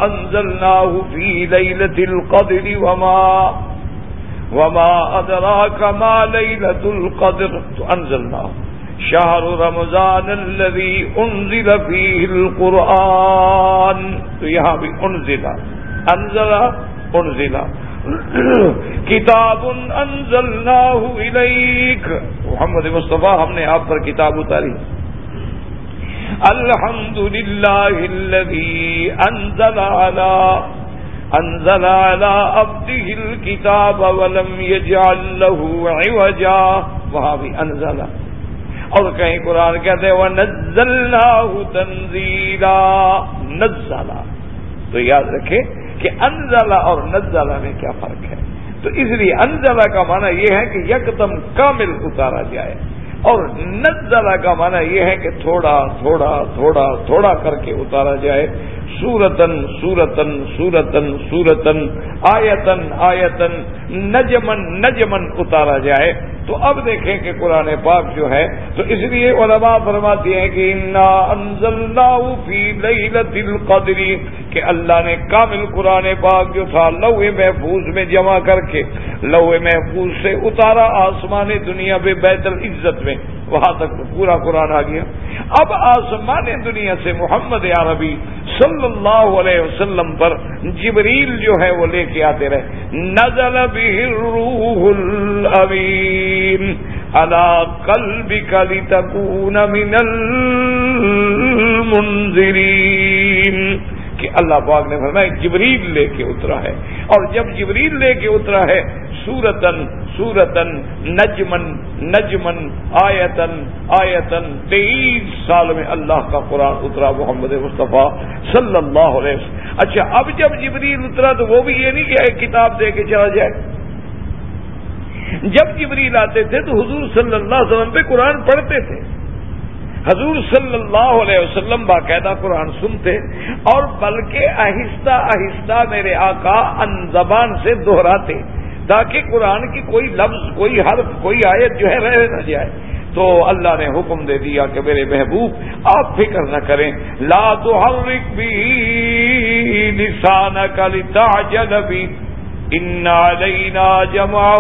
انزلناه في ليلة القدر وما وما أدراك ما ليلة القدر. انزلناه شهر رمضان الذي انزل فيه القرآن. تو یہاں بھی انزل انزل انزل کتاب انزلناه الیک محمد مصطفیٰ، ہم نے آپ پر کتاب اتاری. الحمد لله الذي أنزل على أنزل على عبده الكتاب ولم يجعل له عوجا وہاں بھی انزل. اور کہیں قرآن کہتے ہیں وہ نزلنا تنزیلا نزلا تو یاد رکھے کہ انزلہ اور نزلہ میں کیا فرق ہے؟ تو اس لیے انزلہ کا معنی یہ ہے کہ یکدم کامل اتارا جائے۔ اور نزلہ کا معنی یہ ہے کہ تھوڑا تھوڑا تھوڑا تھوڑا کر کے اتارا جائے۔ سورتن سورتن سورتن سورتن، آیتن آیتن، نجمن نجمن اتارا جائے۔ تو اب دیکھیں کہ قرآن پاک جو ہے، تو اس لیے علماء فرماتے ہیں کہ انا فی لیلت القدری کہ اللہ نے کامل قرآن پاک جو تھا لوہے محفوظ میں جمع کر کے، لوہے محفوظ سے اتارا آسمان دنیا پہ بیت العزت میں۔ وہاں تک تو پورا قرآن آ گیا۔ اب آسمان دنیا سے محمد عربی صلی اللہ علیہ وسلم پر جبریل جو ہے وہ لے کے آتے رہے۔ نزل الروح الامین۔ على قلبك لتكون من المنذرين کہ اللہ پاک نے فرمایا جبریل لے کے اترا ہے۔ اور جب جبریل لے کے اترا ہے سورتن سورتن نجمن نجمن آیتن آیتن تیئیس سال میں اللہ کا قرآن اترا محمد مصطفیٰ صلی اللہ علیہ وسلم۔ اچھا اب جب جبریل اترا تو وہ بھی یہ نہیں کہ ایک کتاب دے کے چلا جائے۔ جب جبریل آتے تھے تو حضور صلی اللہ علیہ وسلم پہ قرآن پڑھتے تھے۔ حضور صلی اللہ علیہ وسلم باقاعدہ قرآن سنتے اور بلکہ آہستہ آہستہ میرے آقا ان زبان سے دہراتے تاکہ قرآن کی کوئی لفظ، کوئی حرف، کوئی آیت جو ہے رہ نہ جائے۔ تو اللہ نے حکم دے دیا کہ میرے محبوب، آپ فکر نہ کریں۔ لا تو بھی نسان کا لتا جنبی انا جما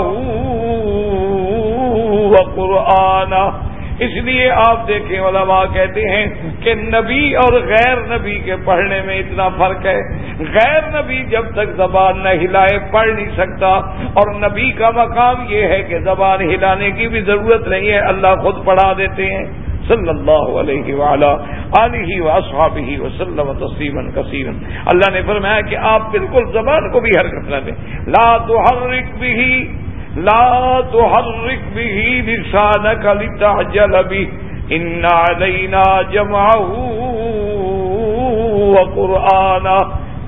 قرآن اس لیے آپ دیکھیں علماء کہتے ہیں کہ نبی اور غیر نبی کے پڑھنے میں اتنا فرق ہے۔ غیر نبی جب تک زبان نہ ہلائے پڑھ نہیں سکتا، اور نبی کا مقام یہ ہے کہ زبان ہلانے کی بھی ضرورت نہیں ہے، اللہ خود پڑھا دیتے ہیں۔ صلی اللہ علیہ وعلا علیہ واصحابہ وسلم تسلیما کثیرا۔ اللہ نے فرمایا کہ آپ بالکل زبان کو بھی حرکت نہ دیں۔ لا تحرک به لا تحرک به لسانك لتعجل به. ان علینا جمعه وقرآنہ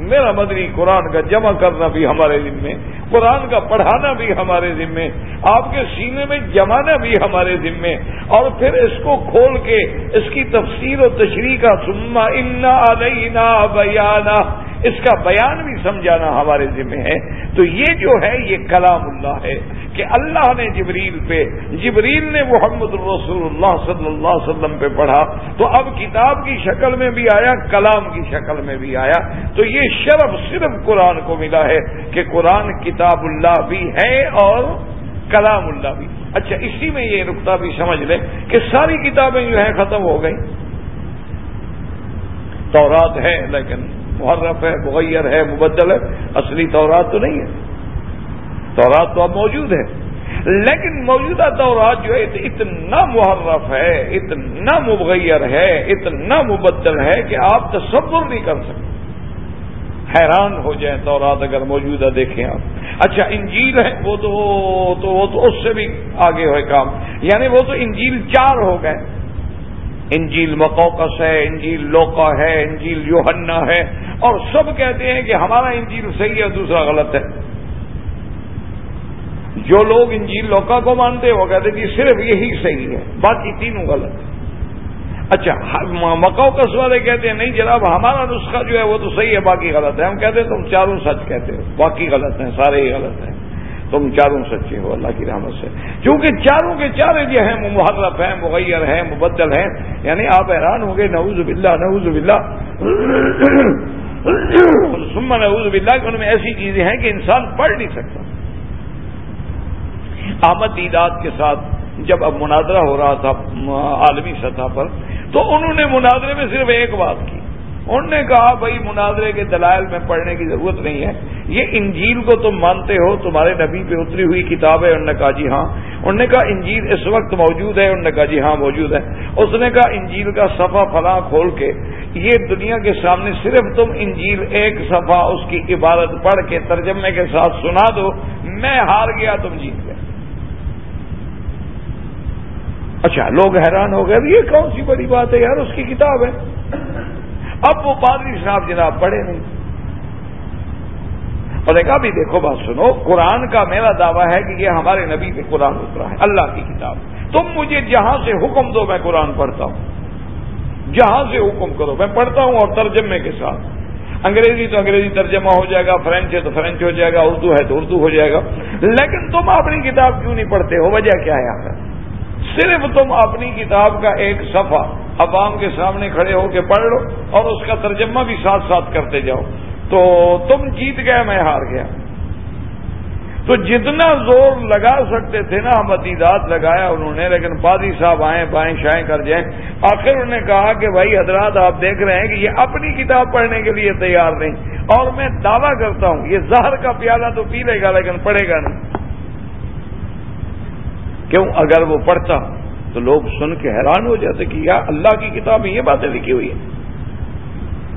میرا مدنی قرآن کا جمع کرنا بھی ہمارے ذمے، قرآن کا پڑھانا بھی ہمارے ذمے، آپ کے سینے میں جمانا بھی ہمارے ذمے، اور پھر اس کو کھول کے اس کی تفسیر و تشریح کا سننا انا علینا بیانہ اس کا بیان بھی سمجھانا ہمارے ذمہ ہے۔ تو یہ جو ہے، یہ کلام اللہ ہے کہ اللہ نے جبریل پہ، جبریل نے محمد الرسول اللہ صلی اللہ علیہ وسلم پہ پڑھا۔ تو اب کتاب کی شکل میں بھی آیا، کلام کی شکل میں بھی آیا۔ تو یہ شرف صرف قرآن کو ملا ہے کہ قرآن کتاب اللہ بھی ہے اور کلام اللہ بھی۔ اچھا اسی میں یہ نقطہ بھی سمجھ لیں کہ ساری کتابیں جو ہیں ختم ہو گئی تورات ہے، لیکن محرف ہے، مغیر ہے، مبدل ہے، اصلی تورات تو نہیں ہے۔ تورات تو اب موجود ہے۔ لیکن موجودہ تورات جو ہے اتنا محرف ہے، اتنا مغیر ہے، اتنا مبدل ہے کہ آپ تصور نہیں کر سکتے۔ حیران ہو جائیں تورات اگر موجودہ دیکھیں آپ۔ اچھا انجیل ہے وہ تو وہ تو اس سے بھی آگے ہوئے کام۔ یعنی وہ تو انجیل چار ہو گئے۔ انجیل مقوقس ہے، انجیل لوکا ہے، انجیل یوہنا ہے۔ اور سب کہتے ہیں کہ ہمارا انجیل صحیح ہے، دوسرا غلط ہے۔ جو لوگ انجیل لوکا کو مانتے وہ کہتے ہیں کہ صرف یہی صحیح ہے، باقی تینوں غلط ہے اچھا مقوقس والے کہتے ہیں، نہیں جناب، ہمارا نسخہ جو ہے وہ تو صحیح ہے، باقی غلط ہے۔ ہم کہتے ہیں تم چاروں سچ کہتے ہو، باقی غلط ہیں، سارے ہی غلط ہیں۔ تم چاروں سچے ہو، اللہ کی رحمت سے۔ کیونکہ چاروں کے چارے جو ہیں وہ محرف ہیں، مغیر ہیں، مبدل ہیں۔ یعنی آپ حیران ہوں گے، نعوذ باللہ نعوذ باللہ۔ سما نعوذ باللہ کہ ان میں ایسی چیزیں ہیں کہ انسان پڑھ نہیں سکتا۔ احمد دیدات کے ساتھ جب اب مناظرہ ہو رہا تھا عالمی سطح پر، تو انہوں نے مناظرے میں صرف ایک بات کی۔ انہوں نے کہا، بھائی، مناظرے کے دلائل میں پڑھنے کی ضرورت نہیں ہے۔ یہ انجیل کو تم مانتے ہو، تمہارے نبی پہ اتری ہوئی کتاب ہے۔ انہوں نے کہا جی ہاں۔ انہوں نے کہا، انجیل اس وقت موجود ہے۔ انہوں نے کہا جی ہاں موجود ہے۔ اس نے کہا، انجیل کا صفحہ فلاں کھول کے یہ دنیا کے سامنے صرف تم انجیل ایک صفحہ اس کی عبادت پڑھ کے ترجمے کے ساتھ سنا دو۔ میں ہار گیا، تم جیت گئے۔ اچھا لوگ حیران ہو گئے، یہ کون سی بڑی بات ہے یار، اس کی کتاب ہے۔ اب وہ پادری صاحب جناب پڑھے نہیں۔ اور کہا بھی دیکھو بات سنو، قرآن کا میرا دعویٰ ہے کہ یہ ہمارے نبی پہ قرآن اترا ہے، اللہ کی کتاب۔ تم مجھے جہاں سے حکم دو میں قرآن پڑھتا ہوں۔ جہاں سے حکم کرو، میں پڑھتا ہوں اور ترجمے کے ساتھ۔ انگریزی تو انگریزی ترجمہ ہو جائے گا، فرینچ ہے تو فرینچ ہو جائے گا، اردو ہے تو اردو ہو جائے گا۔ لیکن تم اپنی کتاب کیوں نہیں پڑھتے ہو؟ وجہ کیا ہے آخر؟ صرف تم اپنی کتاب کا ایک صفحہ عوام کے سامنے کھڑے ہو کے پڑھ لو اور اس کا ترجمہ بھی ساتھ ساتھ کرتے جاؤ۔ تو تم جیت گئے، میں ہار گیا۔ تو جتنا زور لگا سکتے تھے نا، ہم عدیدات لگایا انہوں نے، لیکن پادی صاحب آئیں، بائیں شائیں کر جائیں۔ آخر انہوں نے کہا کہ بھائی حضرات، آپ دیکھ رہے ہیں کہ یہ اپنی کتاب پڑھنے کے لیے تیار نہیں۔ اور میں دعویٰ کرتا ہوں، یہ زہر کا پیالہ تو پی لے گا، لیکن پڑھے گا نہیں۔ کیوں؟ اگر وہ پڑھتا تو لوگ سن کے حیران ہو جاتے کہ یا اللہ کی کتاب میں یہ باتیں لکھی ہوئی ہیں۔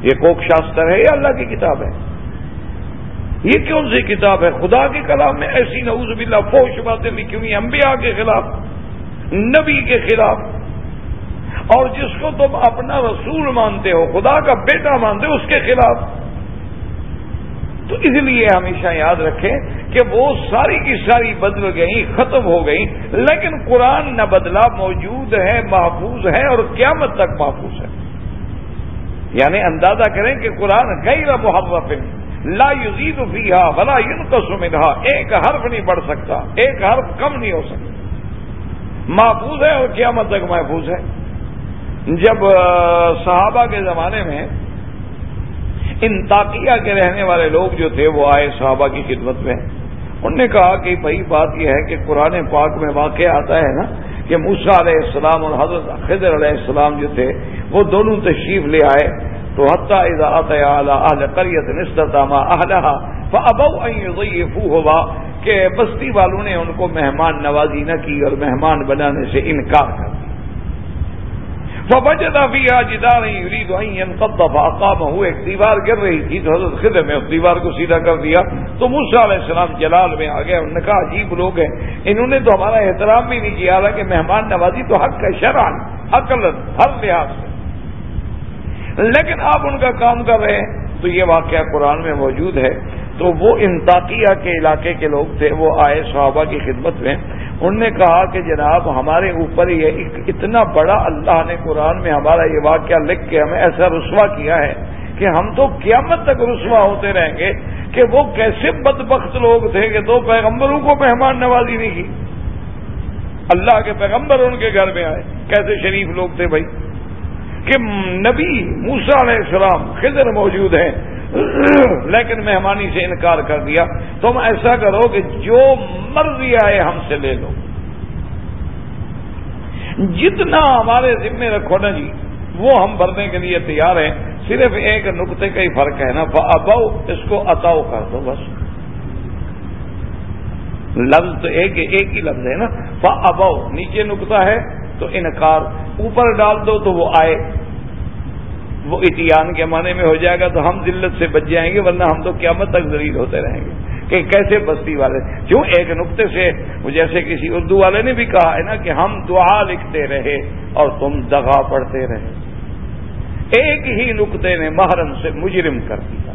یہ کوک شاستر ہے یا اللہ کی کتاب ہے؟ یہ کون سی کتاب ہے؟ خدا کے کلام میں ایسی نعوذ باللہ فوش باتیں لکھی ہوئی انبیاء کے خلاف، نبی کے خلاف۔ اور جس کو تم اپنا رسول مانتے ہو، خدا کا بیٹا مانتے ہو، اس کے خلاف۔ تو اس لیے ہمیشہ یاد رکھیں کہ وہ ساری کی ساری بدل گئی ختم ہو گئی لیکن قرآن نہ بدلا، موجود ہے، محفوظ ہے اور قیامت تک محفوظ ہے۔ یعنی اندازہ کریں کہ قرآن غیر محرف لا یزید فیہا ولا ينقص منہا۔ ایک حرف نہیں بڑھ سکتا، ایک حرف کم نہیں ہو سکتا۔ محفوظ ہے اور قیامت تک محفوظ ہے۔ جب صحابہ کے زمانے میں انتاقیہ کے رہنے والے لوگ جو تھے، وہ آئے صحابہ کی خدمت میں۔ انہوں نے کہا کہ بھائی بات یہ ہے کہ قرآن پاک میں واقع آتا ہے نا کہ موسا علیہ السلام اور حضرت خضر علیہ السلام جو تھے، وہ دونوں تشریف لے آئے۔ تو حتیٰ اہل قریت نستما اہلہ ابو فو ہوا کہ بستی والوں نے ان کو مہمان نوازی نہ کی اور مہمان بنانے سے انکار کر دیا۔ فوجد فيها جدارا يريد ان ينقض فاقامه ایک دیوار گر رہی تھی تو حضرت خضر نے اس دیوار کو سیدھا کر دیا۔ تو موسیٰ علیہ السلام جلال میں آ گئے انہوں نے کہا، عجیب لوگ ہیں۔ انہوں نے تو ہمارا احترام بھی نہیں کیا کہ مہمان نوازی تو حق کا شران عقل ہر لحاظ سے۔ لیکن آپ ان کا کام کر رہے ہیں۔ تو یہ واقعہ قرآن میں موجود ہے۔ تو وہ انتاقیہ کے علاقے کے لوگ تھے، وہ آئے صحابہ کی خدمت میں۔ انہوں نے کہا کہ جناب، ہمارے اوپر یہ اتنا بڑا اللہ نے قرآن میں ہمارا یہ واقعہ لکھ کے ہمیں ایسا رسوا کیا ہے کہ ہم تو قیامت تک رسوا ہوتے رہیں گے کہ وہ کیسے بدبخت لوگ تھے کہ دو پیغمبروں کو مہمان نوازی نہیں کی۔ اللہ کے پیغمبر ان کے گھر میں آئے۔ کیسے شریف لوگ تھے بھائی؟ کہ نبی موسا علیہ السلام خضر موجود ہیں۔ لیکن مہمانی سے انکار کر دیا۔ تم ایسا کرو کہ جو مرضی آئے ہم سے لے لو۔ جتنا ہمارے ذمے رکھو نا جی وہ ہم بھرنے کے لیے تیار ہیں۔ صرف ایک نقطے کا ہی فرق ہے نا۔ ابو اس کو اتاؤ کر دو بس۔ لفظ تو ایک ایک ہی لفظ ہے نا۔ ابو نیچے نقطہ ہے تو انکار۔ اوپر ڈال دو تو وہ آئے۔ وہ اتیان کے معنی میں ہو جائے گا تو ہم ذلت سے بچ جائیں گے، ورنہ ہم تو قیامت تک ذلیل ہوتے رہیں گے۔ کہ کیسے بستی والے؟ کیوں ایک نقطے سے جیسے کسی اردو والے نے بھی کہا ہے نا کہ ہم دعا لکھتے رہے اور تم دغا پڑھتے رہے۔ ایک ہی نقطے نے محرم سے مجرم کر دیا۔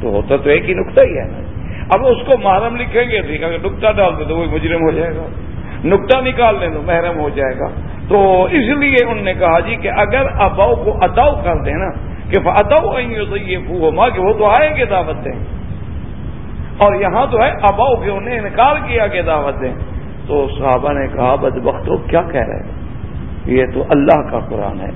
تو ہوتا تو ایک ہی نقطہ ہی ہے۔ نا اب اس کو محرم لکھیں گے، ٹھیک ہے نقطہ ڈالتے تو وہ مجرم ہو جائے گا۔ نقطہ نکال لیں تو محرم ہو جائے گا۔ تو اس لیے انہوں نے کہا جی کہ اگر اباؤ کو اتاؤ کر دیں نا، کہ اتاؤ آئیں گے تو یہ پو ماں کہ وہ تو آئیں گے دعوت دیں۔ اور یہاں تو ہے، اباؤ کے انہیں انکار کیا کہ دعوت دیں۔ تو صحابہ نے کہا بد بختو کیا کہہ رہے ہیں؟ یہ تو اللہ کا قرآن ہے۔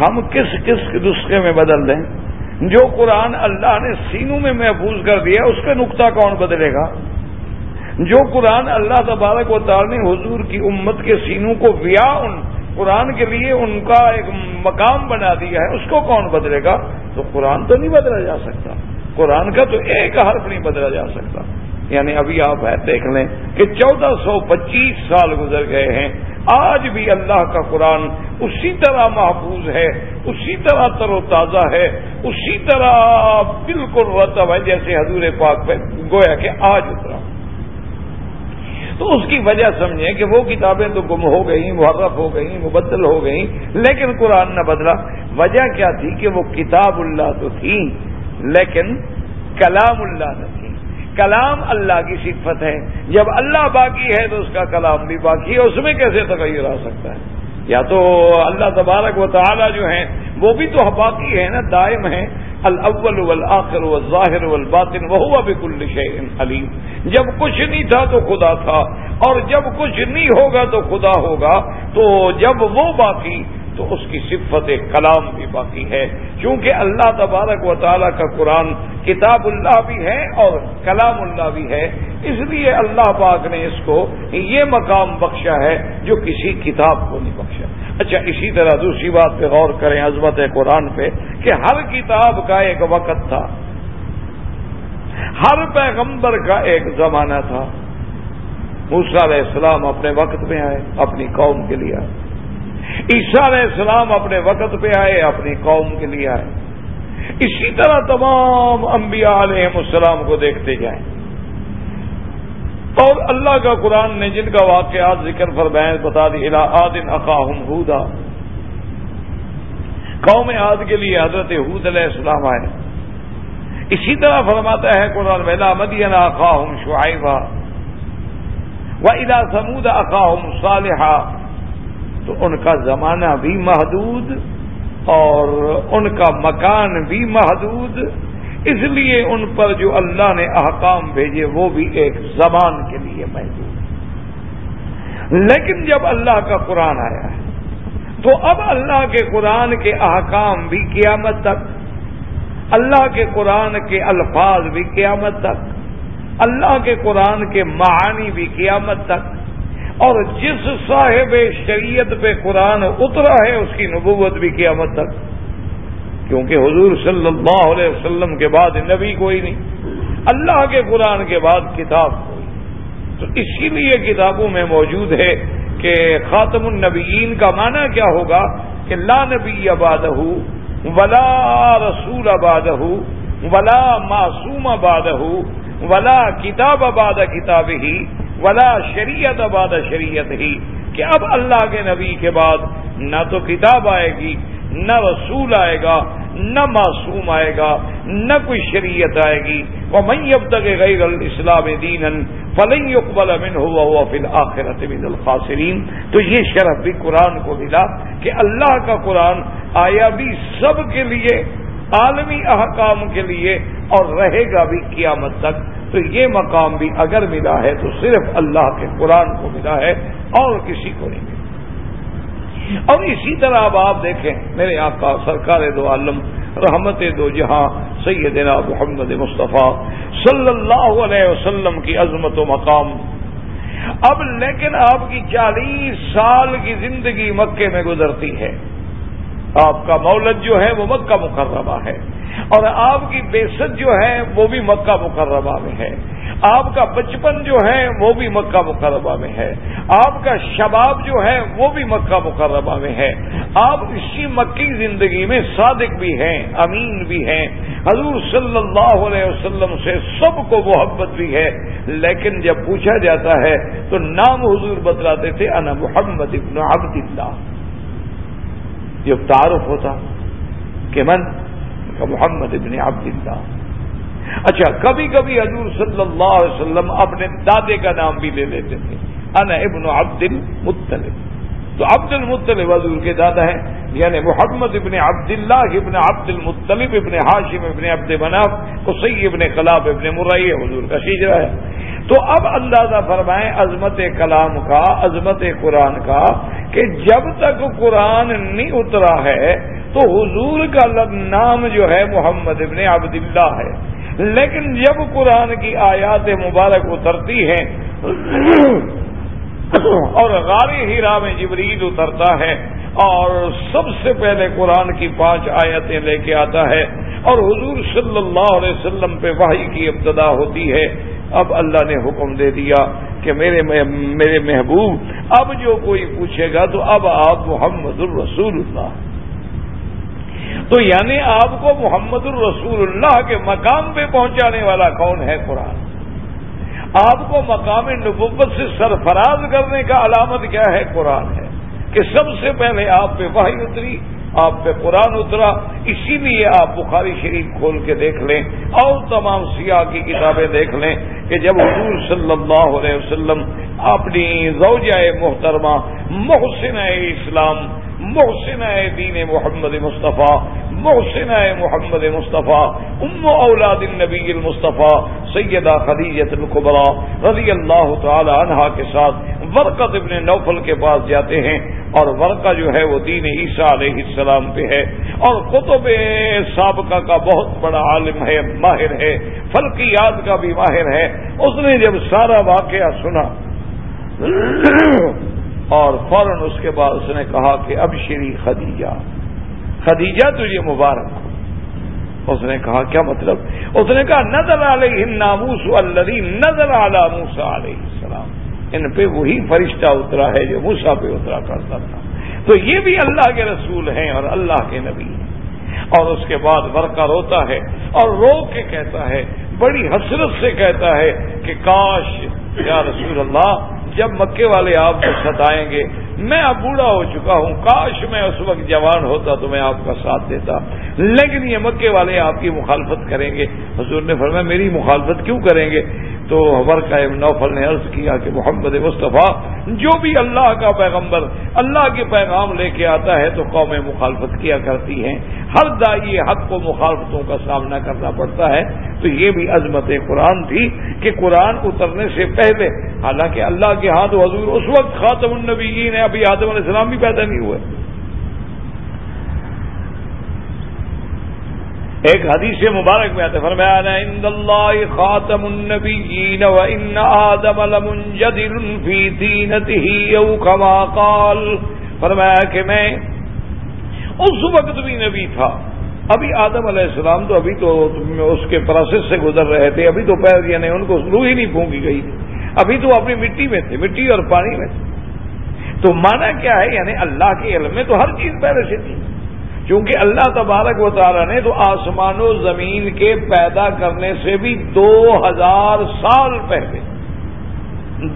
ہم کس کس نسخے میں بدل دیں؟ جو قرآن اللہ نے سینوں میں محفوظ کر دیا، اس کا نقطہ کون بدلے گا؟ جو قرآن اللہ تبارک و تعالی نے حضور کی امت کے سینوں کو ویا ان قرآن کے لیے ان کا ایک مقام بنا دیا ہے، اس کو کون بدلے گا؟ تو قرآن تو نہیں بدلا جا سکتا۔ قرآن کا تو ایک حرف نہیں بدلا جا سکتا۔ یعنی ابھی آپ دیکھ لیں کہ چودہ سو پچیس سال گزر گئے ہیں۔ آج بھی اللہ کا قرآن اسی طرح محفوظ ہے، اسی طرح تر و تازہ ہے، اسی طرح بالکل رتب ہے، جیسے حضور پاک پہ گویا کہ آج اترا۔ تو اس کی وجہ سمجھیں کہ وہ کتابیں تو گم ہو گئیں محرف ہو گئیں، مبدل ہو گئیں، لیکن قرآن نہ بدلا۔ وجہ کیا تھی کہ وہ کتاب اللہ تو تھی، لیکن کلام اللہ نہ تھی۔ کلام اللہ کی صفت ہے۔ جب اللہ باقی ہے تو اس کا کلام بھی باقی ہے، اس میں کیسے تغیر آ سکتا ہے؟ یا تو اللہ تبارک و تعالی جو ہیں، وہ بھی تو باقی ہے نا، دائم ہے الاول والآخر والظاہر والباطن وهو بكل شيء علیم۔ جب کچھ نہیں تھا تو خدا تھا، اور جب کچھ نہیں ہوگا تو خدا ہوگا۔ تو جب وہ باقی، تو اس کی صفت کلام بھی باقی ہے۔ کیونکہ اللہ تبارک و تعالیٰ کا قرآن کتاب اللہ بھی ہے اور کلام اللہ بھی ہے اس لیے اللہ پاک نے اس کو یہ مقام بخشا ہے جو کسی کتاب کو نہیں بخشا۔ اچھا اسی طرح دوسری بات پہ غور کریں عظمت قرآن پہ کہ ہر کتاب کا ایک وقت تھا۔ ہر پیغمبر کا ایک زمانہ تھا۔ موسا علیہ السلام اپنے وقت میں آئے، اپنی قوم کے لیے آئے۔ عیسیٰ علیہ السلام اپنے وقت پہ آئے، اپنی قوم کے لیے آئے۔ اسی طرح تمام انبیاء علیہ السلام کو دیکھتے جائیں۔ اور اللہ کا قرآن نے جن کا واقعات ذکر پر بحث بتا دی آدن اقاہم ہودا۔ قوم عاد کے لیے حضرت حود علیہ السلام آئے۔ اسی طرح فرماتا ہے قرآن میلا مدین اقاہم شعیبہ و الا سمود اقاہم صالحہ تو ان کا زمانہ بھی محدود اور ان کا مکان بھی محدود۔ اس لیے ان پر جو اللہ نے احکام بھیجے وہ بھی ایک زبان کے لیے محدود لیکن جب اللہ کا قرآن آیا ہے، تو اب اللہ کے قرآن کے احکام بھی قیامت تک، اللہ کے قرآن کے الفاظ بھی قیامت تک، اللہ کے قرآن کے معانی بھی قیامت تک، اور جس صاحب شریعت پہ قرآن اترا ہے، اس کی نبوت بھی قیامت تک۔ کیونکہ حضور صلی اللہ علیہ وسلم کے بعد نبی کوئی نہیں، اللہ کے قرآن کے بعد کتاب کوئی تو اسی لیے کتابوں میں موجود ہے کہ خاتم النبیین کا معنی کیا ہوگا کہ لا نبی آبادہ ولا رسول آبادہ ولا معصوم آبادہ ولا کتاب آباد کتاب ہی ولا شریعت آباد شریعت ہی کہ اب اللہ کے نبی کے بعد نہ تو کتاب آئے گی، نہ رسول آئے گا نہ معصوم آئے گا، نہ کوئی شریعت آئے گی۔ وہ میں اب تک غیر الاسلام دین فلنگ اقبال امن ہوا ہوا فی الآخرت من الخاصرین تو یہ شرف بھی قرآن کو ملا کہ اللہ کا قرآن آیا بھی سب کے لیے، عالمی احکام کے لیے اور رہے گا بھی قیامت تک۔ تو یہ مقام بھی اگر ملا ہے تو صرف اللہ کے قرآن کو ملا ہے اور کسی کو نہیں ملا۔ اور اسی طرح اب آپ دیکھیں، میرے آقا سرکار دو عالم، رحمت دو جہاں، سیدنا محمد مصطفیٰ صلی اللہ علیہ وسلم کی عظمت و مقام۔ اب لیکن آپ کی چالیس سال کی زندگی مکے میں گزرتی ہے۔ آپ کا مولد جو ہے وہ مکہ مکرمہ ہے۔ اور آپ کی بیست جو ہے وہ بھی مکہ مکرمہ میں ہے۔ آپ کا بچپن جو ہے وہ بھی مکہ مکرمہ میں ہے۔ آپ کا شباب جو ہے وہ بھی مکہ مکرمہ میں ہے۔ آپ اسی مکی زندگی میں صادق بھی ہیں، امین بھی ہیں۔ حضور صلی اللہ علیہ وسلم سے سب کو محبت بھی ہے۔ لیکن جب پوچھا جاتا ہے تو نام حضور بتلاتے تھے، انا محمد ابن عبد اللہ جب تعارف ہوتا کہ من محمد ابن عبد اللہ اچھا کبھی کبھی حضور صلی اللہ علیہ وسلم اپنے دادے کا نام بھی لے لیتے تھے۔ انا ابن عبد المطلب تو عبد المطلب حضور کے دادا ہیں یعنی محمد ابن عبد اللہ ابن عبد المطلب ابن ہاشم ابن عبد مناف، قصی ابن کلاب ابن مرائی حضور کا شیجرا ہے۔ تو اب اندازہ فرمائیں عظمت کلام کا، عظمت قرآن کا، کہ جب تک قرآن نہیں اترا ہے تو حضور کا نام جو ہے محمد ابن عبد اللہ ہے۔ لیکن جب قرآن کی آیات مبارک اترتی ہیں اور غار ہیرا میں جبریل اترتا ہے اور سب سے پہلے قرآن کی پانچ آیتیں لے کے آتا ہے اور حضور صلی اللہ علیہ وسلم پہ وحی کی ابتدا ہوتی ہے۔ اب اللہ نے حکم دے دیا کہ میرے میرے محبوب، اب جو کوئی پوچھے گا تو اب آپ محمد الرسول اللہ۔ تو یعنی آپ کو محمد الرسول اللہ کے مقام پہ پہنچانے والا کون ہے قرآن؟ آپ کو مقام نبوت سے سرفراز کرنے کا علامت کیا ہے قرآن ہے؟ کہ سب سے پہلے آپ پہ وحی اتری، آپ پہ قرآن اترا، اسی لیے آپ بخاری شریف کھول کے دیکھ لیں اور تمام سیاہ کی کتابیں دیکھ لیں کہ جب حضور صلی اللہ علیہ وسلم اپنی زوجہ محترمہ محسن اسلام محسن دین محمد مصطفیٰ، محسن محمد مصطفیٰ، ام اولاد النبی المصطفیٰ، سیدہ خدیجت القبرا رضی اللہ تعالی عنہا کے ساتھ ورقت ابن نوفل کے پاس جاتے ہیں اور ورقہ جو ہے وہ دین عیسیٰ علیہ السلام پہ ہے اور قطب سابقہ کا بہت بڑا عالم ہے، ماہر ہے، فلکیات کا بھی ماہر ہے۔ اس نے جب سارا واقعہ سنا اور فوراً اس کے بعد اس نے کہا کہ اب شری خدیجہ خدیجہ تجھے مبارک ہو۔ اس نے کہا، کیا مطلب؟ اس نے کہا نظر علیہ ناموس الدی نظر علی موسا علیہ السلام۔ ان پہ وہی فرشتہ اترا ہے جو موسا پہ اترا کرتا تھا۔ تو یہ بھی اللہ کے رسول ہیں اور اللہ کے نبی ہیں۔ اور اس کے بعد ورکا روتا ہے اور رو کے کہتا ہے، بڑی حسرت سے کہتا ہے کہ کاش یا رسول اللہ جب مکے والے آپ کو ستائیں گے، میں اب بوڑھا ہو چکا ہوں، کاش میں اس وقت جوان ہوتا تو میں آپ کا ساتھ دیتا۔ لیکن یہ مکے والے آپ کی مخالفت کریں گے۔ حضور نے فرمایا، میری مخالفت کیوں کریں گے؟ تو کا نوفل نے عرض کیا کہ محمد مصطفیٰ، جو بھی اللہ کا پیغمبر اللہ کے پیغام لے کے آتا ہے تو قومیں مخالفت کیا کرتی ہیں۔ ہر دائی حق کو مخالفتوں کا سامنا کرنا پڑتا ہے۔ تو یہ بھی عظمت قرآن تھی کہ قرآن اترنے سے پہلے، حالانکہ اللہ کے ہاتھ حضور اس وقت خاتم النبیین ابھی آدم علیہ السلام بھی پیدا نہیں ہوئے۔ ایک حدیث مبارک میں آتے فرمایا عند اللہ خاتم النبیین و ان آدم لمنجدر فی دینته او کما قال. فرمایا کہ میں اس وقت بھی نبی تھا۔ ابھی آدم علیہ السلام تو ابھی تو اس کے پروسیس سے گزر رہے تھے، ابھی تو پیر یعنی ان کو روح ہی نہیں پھونکی گئی۔ ابھی تو اپنی مٹی میں تھے، مٹی اور پانی میں۔ تھے تو مانا کیا ہے؟ یعنی اللہ کے علم میں تو ہر چیز پہلے سے تھی کیونکہ اللہ تبارک و تعالیٰ نے تو آسمان و زمین کے پیدا کرنے سے بھی دو ہزار سال پہلے،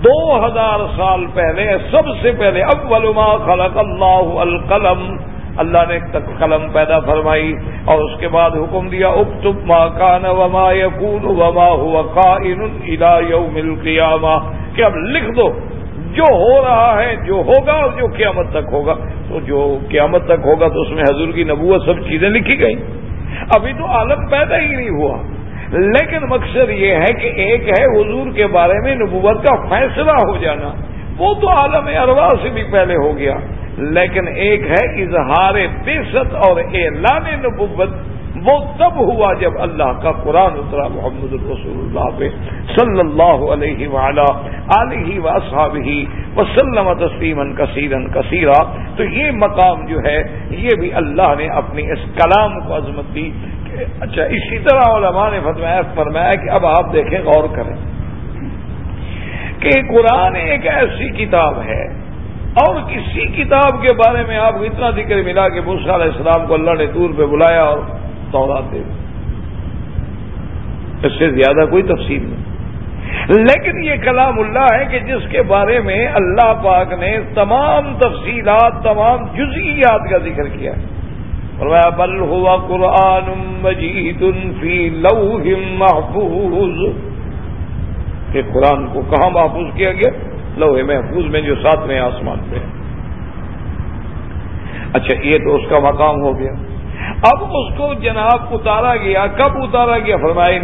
دو ہزار سال پہلے، سب سے پہلے، اول ما خلق اللہ القلم، اللہ نے قلم پیدا فرمائی اور اس کے بعد حکم دیا، اکتب ما کان وما یقون وما ہوا قائن الى یوم القیامہ، کہ اب لکھ دو۔ جو ہو رہا ہے، جو ہوگا اور جو قیامت تک ہوگا۔ تو جو قیامت تک ہوگا تو اس میں حضور کی نبوت سب چیزیں لکھی گئی ابھی تو عالم پیدا ہی نہیں ہوا۔ لیکن مقصد یہ ہے کہ ایک ہے حضور کے بارے میں نبوت کا فیصلہ ہو جانا۔ وہ تو عالم اروا سے بھی پہلے ہو گیا۔ لیکن ایک ہے اظہار بے اور اعلان نبوت۔ وہ تب ہوا جب اللہ کا قرآن اترا، محمد الرسول اللہ۔ پہ صلی اللہ علیہ وعلا علیہ وصحاب ہی وسلم تسلیما کثیرا کثیرا۔ تو یہ مقام جو ہے، یہ بھی اللہ نے اپنی اس کلام کو عظمت دی۔ کہ اچھا اسی طرح علماء نے فرمایا فرمایا کہ اب آپ دیکھیں، غور کریں کہ قرآن ایک ایسی کتاب ہے اور کسی کتاب کے بارے میں آپ کو اتنا ذکر ملا کہ موسیٰ علیہ السلام کو اللہ نے دور پہ بلایا اور تورات دے اس سے زیادہ کوئی تفصیل نہیں۔ لیکن یہ کلام اللہ ہے کہ جس کے بارے میں اللہ پاک نے تمام تفصیلات، تمام جزئیات کا ذکر کیا۔ اور بل ہوا قرآن مجید فی لوح محفوظ۔ کہ قرآن کو کہاں محفوظ کیا گیا؟ لوہے محفوظ میں جو ساتویں آسمان پہ۔ اچھا یہ تو اس کا مقام ہو گیا۔ اب اس کو جناب اتارا گیا، کب اتارا گیا؟ فرمائے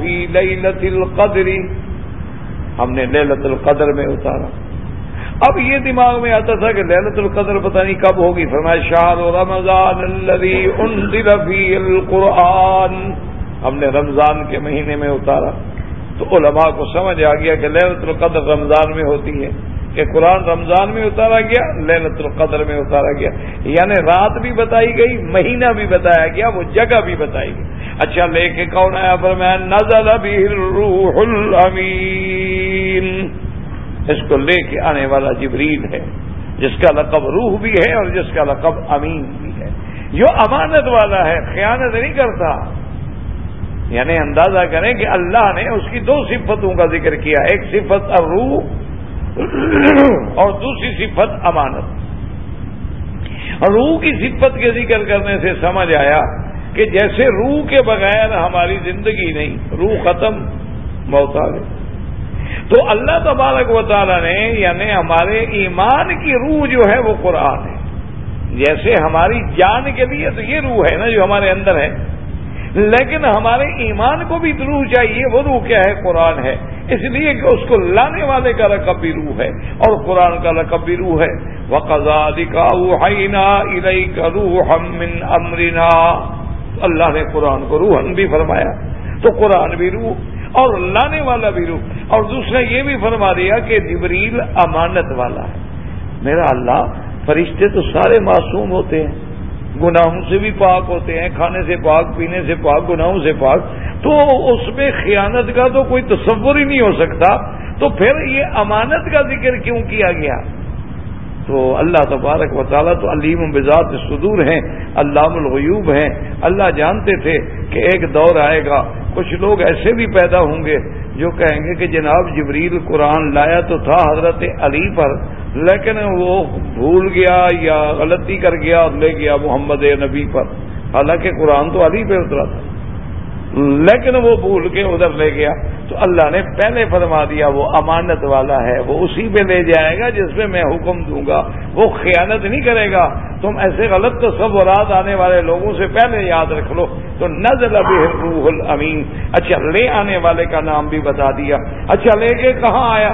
فی لیلت القدری ہم نے لیلت القدر میں اتارا۔ اب یہ دماغ میں آتا تھا کہ للت القدر پتہ نہیں کب ہوگی۔ فرمائے شاہ رمضان انزل فی القرآن. ہم نے رمضان کے مہینے میں اتارا۔ تو علماء کو سمجھ آ گیا کہ للت القدر رمضان میں ہوتی ہے۔ کہ قرآن رمضان میں اتارا گیا للت القدر میں اتارا گیا۔ یعنی رات بھی بتائی گئی، مہینہ بھی بتایا گیا، وہ جگہ بھی بتائی گئی۔ اچھا لے کے کون آیا؟ پر نزل ابھی روح الامین۔ اس کو لے کے آنے والا جبریل ہے، جس کا لقب روح بھی ہے اور جس کا لقب امین بھی ہے۔ جو امانت والا ہے، خیانت نہیں کرتا۔ یعنی اندازہ کریں کہ اللہ نے اس کی دو صفتوں کا ذکر کیا۔ ایک صفت روح اور دوسری صفت امانت۔ روح کی صفت کے ذکر کرنے سے سمجھ آیا کہ جیسے روح کے بغیر ہماری زندگی نہیں، روح ختم موتا تو اللہ تبارک و تعالیٰ نے یعنی ہمارے ایمان کی روح جو ہے وہ قرآن ہے۔ جیسے ہماری جان کے لیے تو یہ روح ہے نا جو ہمارے اندر ہے۔ لیکن ہمارے ایمان کو بھی روح چاہیے وہ روح کیا ہے؟ قرآن ہے۔ اس لیے کہ اس کو لانے والے کا رقب بھی روح ہے اور قرآن کا رقب بھی روح ہے۔ وہ قزا کا روح امرنا اللہ نے قرآن کو روحن بھی فرمایا، تو قرآن بھی روح اور لانے والا بھی روح۔ اور دوسرا یہ بھی فرما دیا کہ جبریل امانت والا ہے۔ میرا اللہ، فرشتے تو سارے معصوم ہوتے ہیں۔ گناہوں سے بھی پاک ہوتے ہیں، کھانے سے پاک، پینے سے پاک، گناہوں سے پاک، تو اس میں خیانت کا تو کوئی تصور ہی نہیں ہو سکتا۔ تو پھر یہ امانت کا ذکر کیوں کیا گیا؟ تو اللہ تبارک و تعالیٰ تو علیم بذات صدور ہیں، علام الغیوب ہیں۔ اللہ جانتے تھے کہ ایک دور آئے گا، کچھ لوگ ایسے بھی پیدا ہوں گے جو کہیں گے کہ جناب جبریل قرآن لایا تو تھا حضرت علی پر، لیکن وہ بھول گیا یا غلطی کر گیا اور لے گیا محمد نبی پر۔ حالانکہ قرآن تو علی پہ اترا تھا۔ لیکن وہ بھول کے ادھر لے گیا۔ تو اللہ نے پہلے فرما دیا، وہ امانت والا ہے، وہ اسی پہ لے جائے گا جس پہ میں حکم دوں گا۔ وہ خیانت نہیں کرے گا۔ تم ایسے غلط تو سب رات آنے والے لوگوں سے پہلے یاد رکھ لو۔ تو نزل ابھی روح الامین۔ اچھا لے آنے والے کا نام بھی بتا دیا۔ اچھا لے کے کہاں آیا؟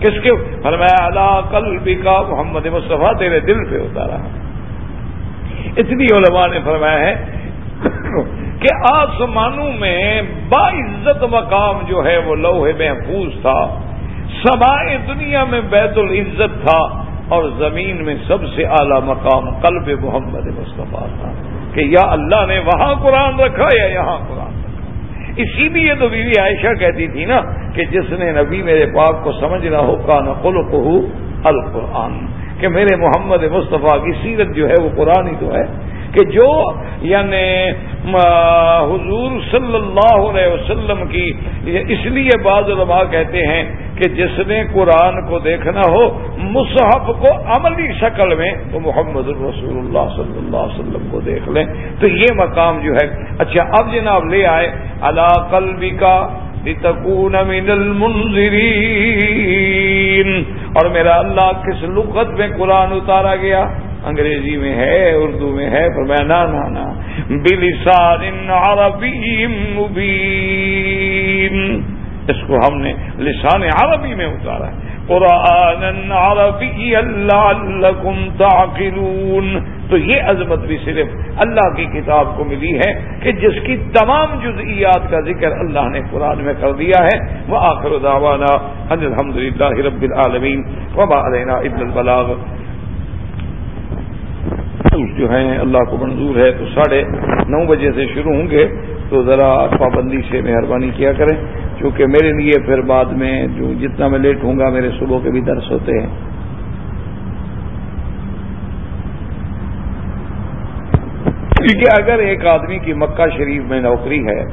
کس کے؟ فرمایا اللہ کل بھی کا محمد مصطفیٰ، تیرے دل پہ اتارا۔ اتنی علماء نے فرمایا ہے۔ کہ آسمانوں میں باعزت مقام جو ہے وہ لوہے محفوظ تھا، سمائے دنیا میں بیت العزت تھا اور زمین میں سب سے اعلی مقام قلب محمد مصطفیٰ تھا کہ یا اللہ نے وہاں قرآن رکھا یا یہاں قرآن رکھا۔ اسی لیے تو بیوی عائشہ کہتی تھی نا کہ جس نے نبی میرے پاک کو سمجھنا ہو کا نقل کو القرآن، کہ میرے محمد مصطفیٰ کی سیرت جو ہے وہ قرآن ہی تو ہے۔ کہ جو یعنی حضور صلی اللہ علیہ وسلم کی اس لیے بعض علماء کہتے ہیں کہ جس نے قرآن کو دیکھنا ہو، مصحف کو عملی شکل میں تو محمد الرسول اللہ صلی اللہ علیہ وسلم کو دیکھ لیں۔ تو یہ مقام جو ہے اچھا اب جناب لے آئے اللہ قلبی کا من المنظرین اور میرا اللہ کس لغت میں قرآن اتارا گیا؟ انگریزی میں ہے، اردو میں ہے، پر میں نانا بلسان عربی مبین اس کو ہم نے لسان عربی میں اتارا ہے۔ قرآن عربی اللہ تعقلون۔ تو یہ عظمت بھی صرف اللہ کی کتاب کو ملی ہے کہ جس کی تمام جزئیات کا ذکر اللہ نے قرآن میں کر دیا ہے۔ وہ آخر داوانا الحمد للہ رب العالمین وبا علینا ابن البلاغ۔ جو ہیں، اللہ کو منظور ہے، تو ساڑھے نو بجے سے شروع ہوں گے۔ تو ذرا پابندی سے مہربانی کیا کریں۔ کیونکہ میرے لیے پھر بعد میں جو جتنا میں لیٹ ہوں گا، میرے صبح کے بھی درس ہوتے ہیں۔ کیونکہ اگر ایک آدمی کی مکہ شریف میں نوکری ہے،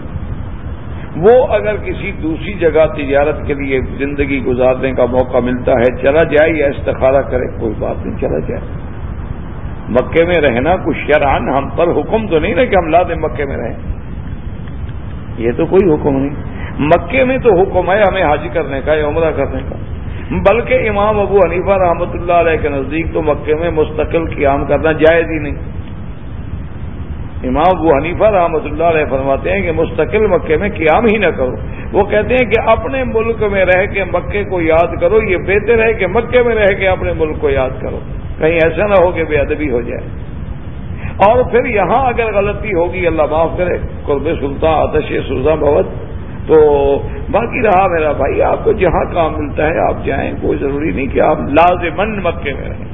وہ اگر کسی دوسری جگہ تجارت کے لیے زندگی گزارنے کا موقع ملتا ہے، چلا جائے یا استخارہ کرے، کوئی بات نہیں، چلا جائے۔ مکے میں رہنا کچھ شران ہم پر حکم تو نہیں نا کہ ہم لا دیں مکے میں رہیں۔ یہ تو کوئی حکم نہیں۔ مکے میں تو حکم ہے ہمیں حاجی کرنے کا یا عمرہ کرنے کا۔ بلکہ امام ابو حنیفہ رحمۃ اللہ علیہ کے نزدیک تو مکے میں مستقل قیام کرنا جائز ہی نہیں۔ امام ابو حنیفہ رحمۃ اللہ علیہ فرماتے ہیں کہ مستقل مکے میں قیام ہی نہ کرو۔ وہ کہتے ہیں کہ اپنے ملک میں رہ کے مکے کو یاد کرو، یہ بہتر ہے کہ مکے میں رہ کے اپنے ملک کو یاد کرو۔ کہیں ایسا نہ ہو کہ بے ادبی ہو جائے۔ اور پھر یہاں اگر غلطی ہوگی، اللہ معاف کرے، قرب سلطان آتش سرزا بہت تو باقی رہا میرا بھائی، آپ کو جہاں کام ملتا ہے آپ جائیں، کوئی ضروری نہیں کہ آپ لازمن مکے میں رہیں۔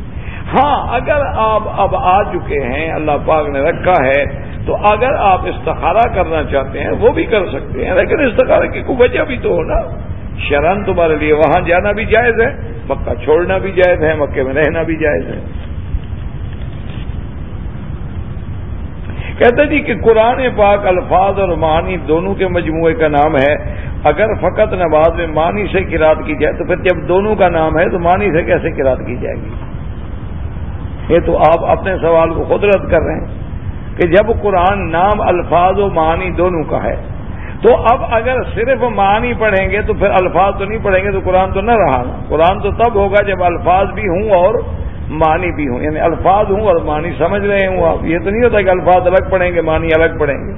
ہاں اگر آپ اب آ چکے ہیں، اللہ پاک نے رکھا ہے، تو اگر آپ استخارہ کرنا چاہتے ہیں، وہ بھی کر سکتے ہیں، لیکن استخارہ کی کوئی وجہ بھی تو ہونا۔ شرن تمہارے لیے وہاں جانا بھی جائز ہے، مکہ چھوڑنا بھی جائز ہے، مکے میں رہنا بھی جائز ہے۔ کہتے جی کہ قرآن پاک، الفاظ اور معنی دونوں کے مجموعے کا نام ہے۔ اگر فقط نماز میں معنی سے کراط کی جائے، تو پھر جب دونوں کا نام ہے، تو معنی سے کیسے کراط کی جائے گی؟ یہ تو آپ اپنے سوال کو خود رد کر رہے ہیں کہ جب قرآن نام، الفاظ و معنی دونوں کا ہے تو اب اگر صرف معنی پڑھیں گے تو پھر الفاظ تو نہیں پڑھیں گے تو قرآن تو نہ رہا قرآن تو تب ہوگا جب الفاظ بھی ہوں اور معنی بھی ہوں۔ یعنی الفاظ ہوں اور معنی سمجھ رہے ہوں آپ۔ یہ تو نہیں ہوتا کہ الفاظ الگ پڑھیں گے، معنی الگ پڑھیں گے۔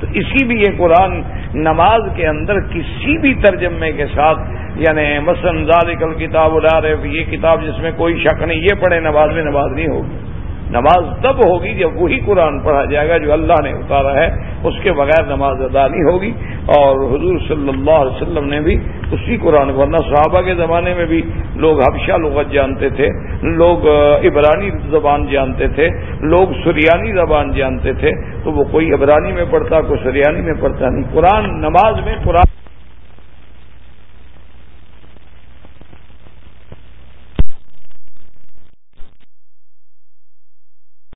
تو اسی بھی یہ قرآن نماز کے اندر کسی بھی ترجمے کے ساتھ یعنی مثلاً ذالک الکتاب الا رہے یہ کتاب جس میں کوئی شک نہیں، یہ پڑھے نماز میں نماز نہیں ہوگی۔ نماز تب ہوگی جب وہی قرآن پڑھا جائے گا جو اللہ نے اتارا ہے، اس کے بغیر نماز ادا نہیں ہوگی۔ اور حضور صلی اللہ علیہ وسلم نے بھی اسی قرآن کو، ورنہ صحابہ کے زمانے میں بھی لوگ حبشہ لغت جانتے تھے، لوگ عبرانی زبان جانتے تھے، لوگ سریانی زبان جانتے تھے، تو وہ کوئی عبرانی میں پڑھتا، کوئی سریانی میں پڑھتا نہیں۔ قرآن نماز میں قرآن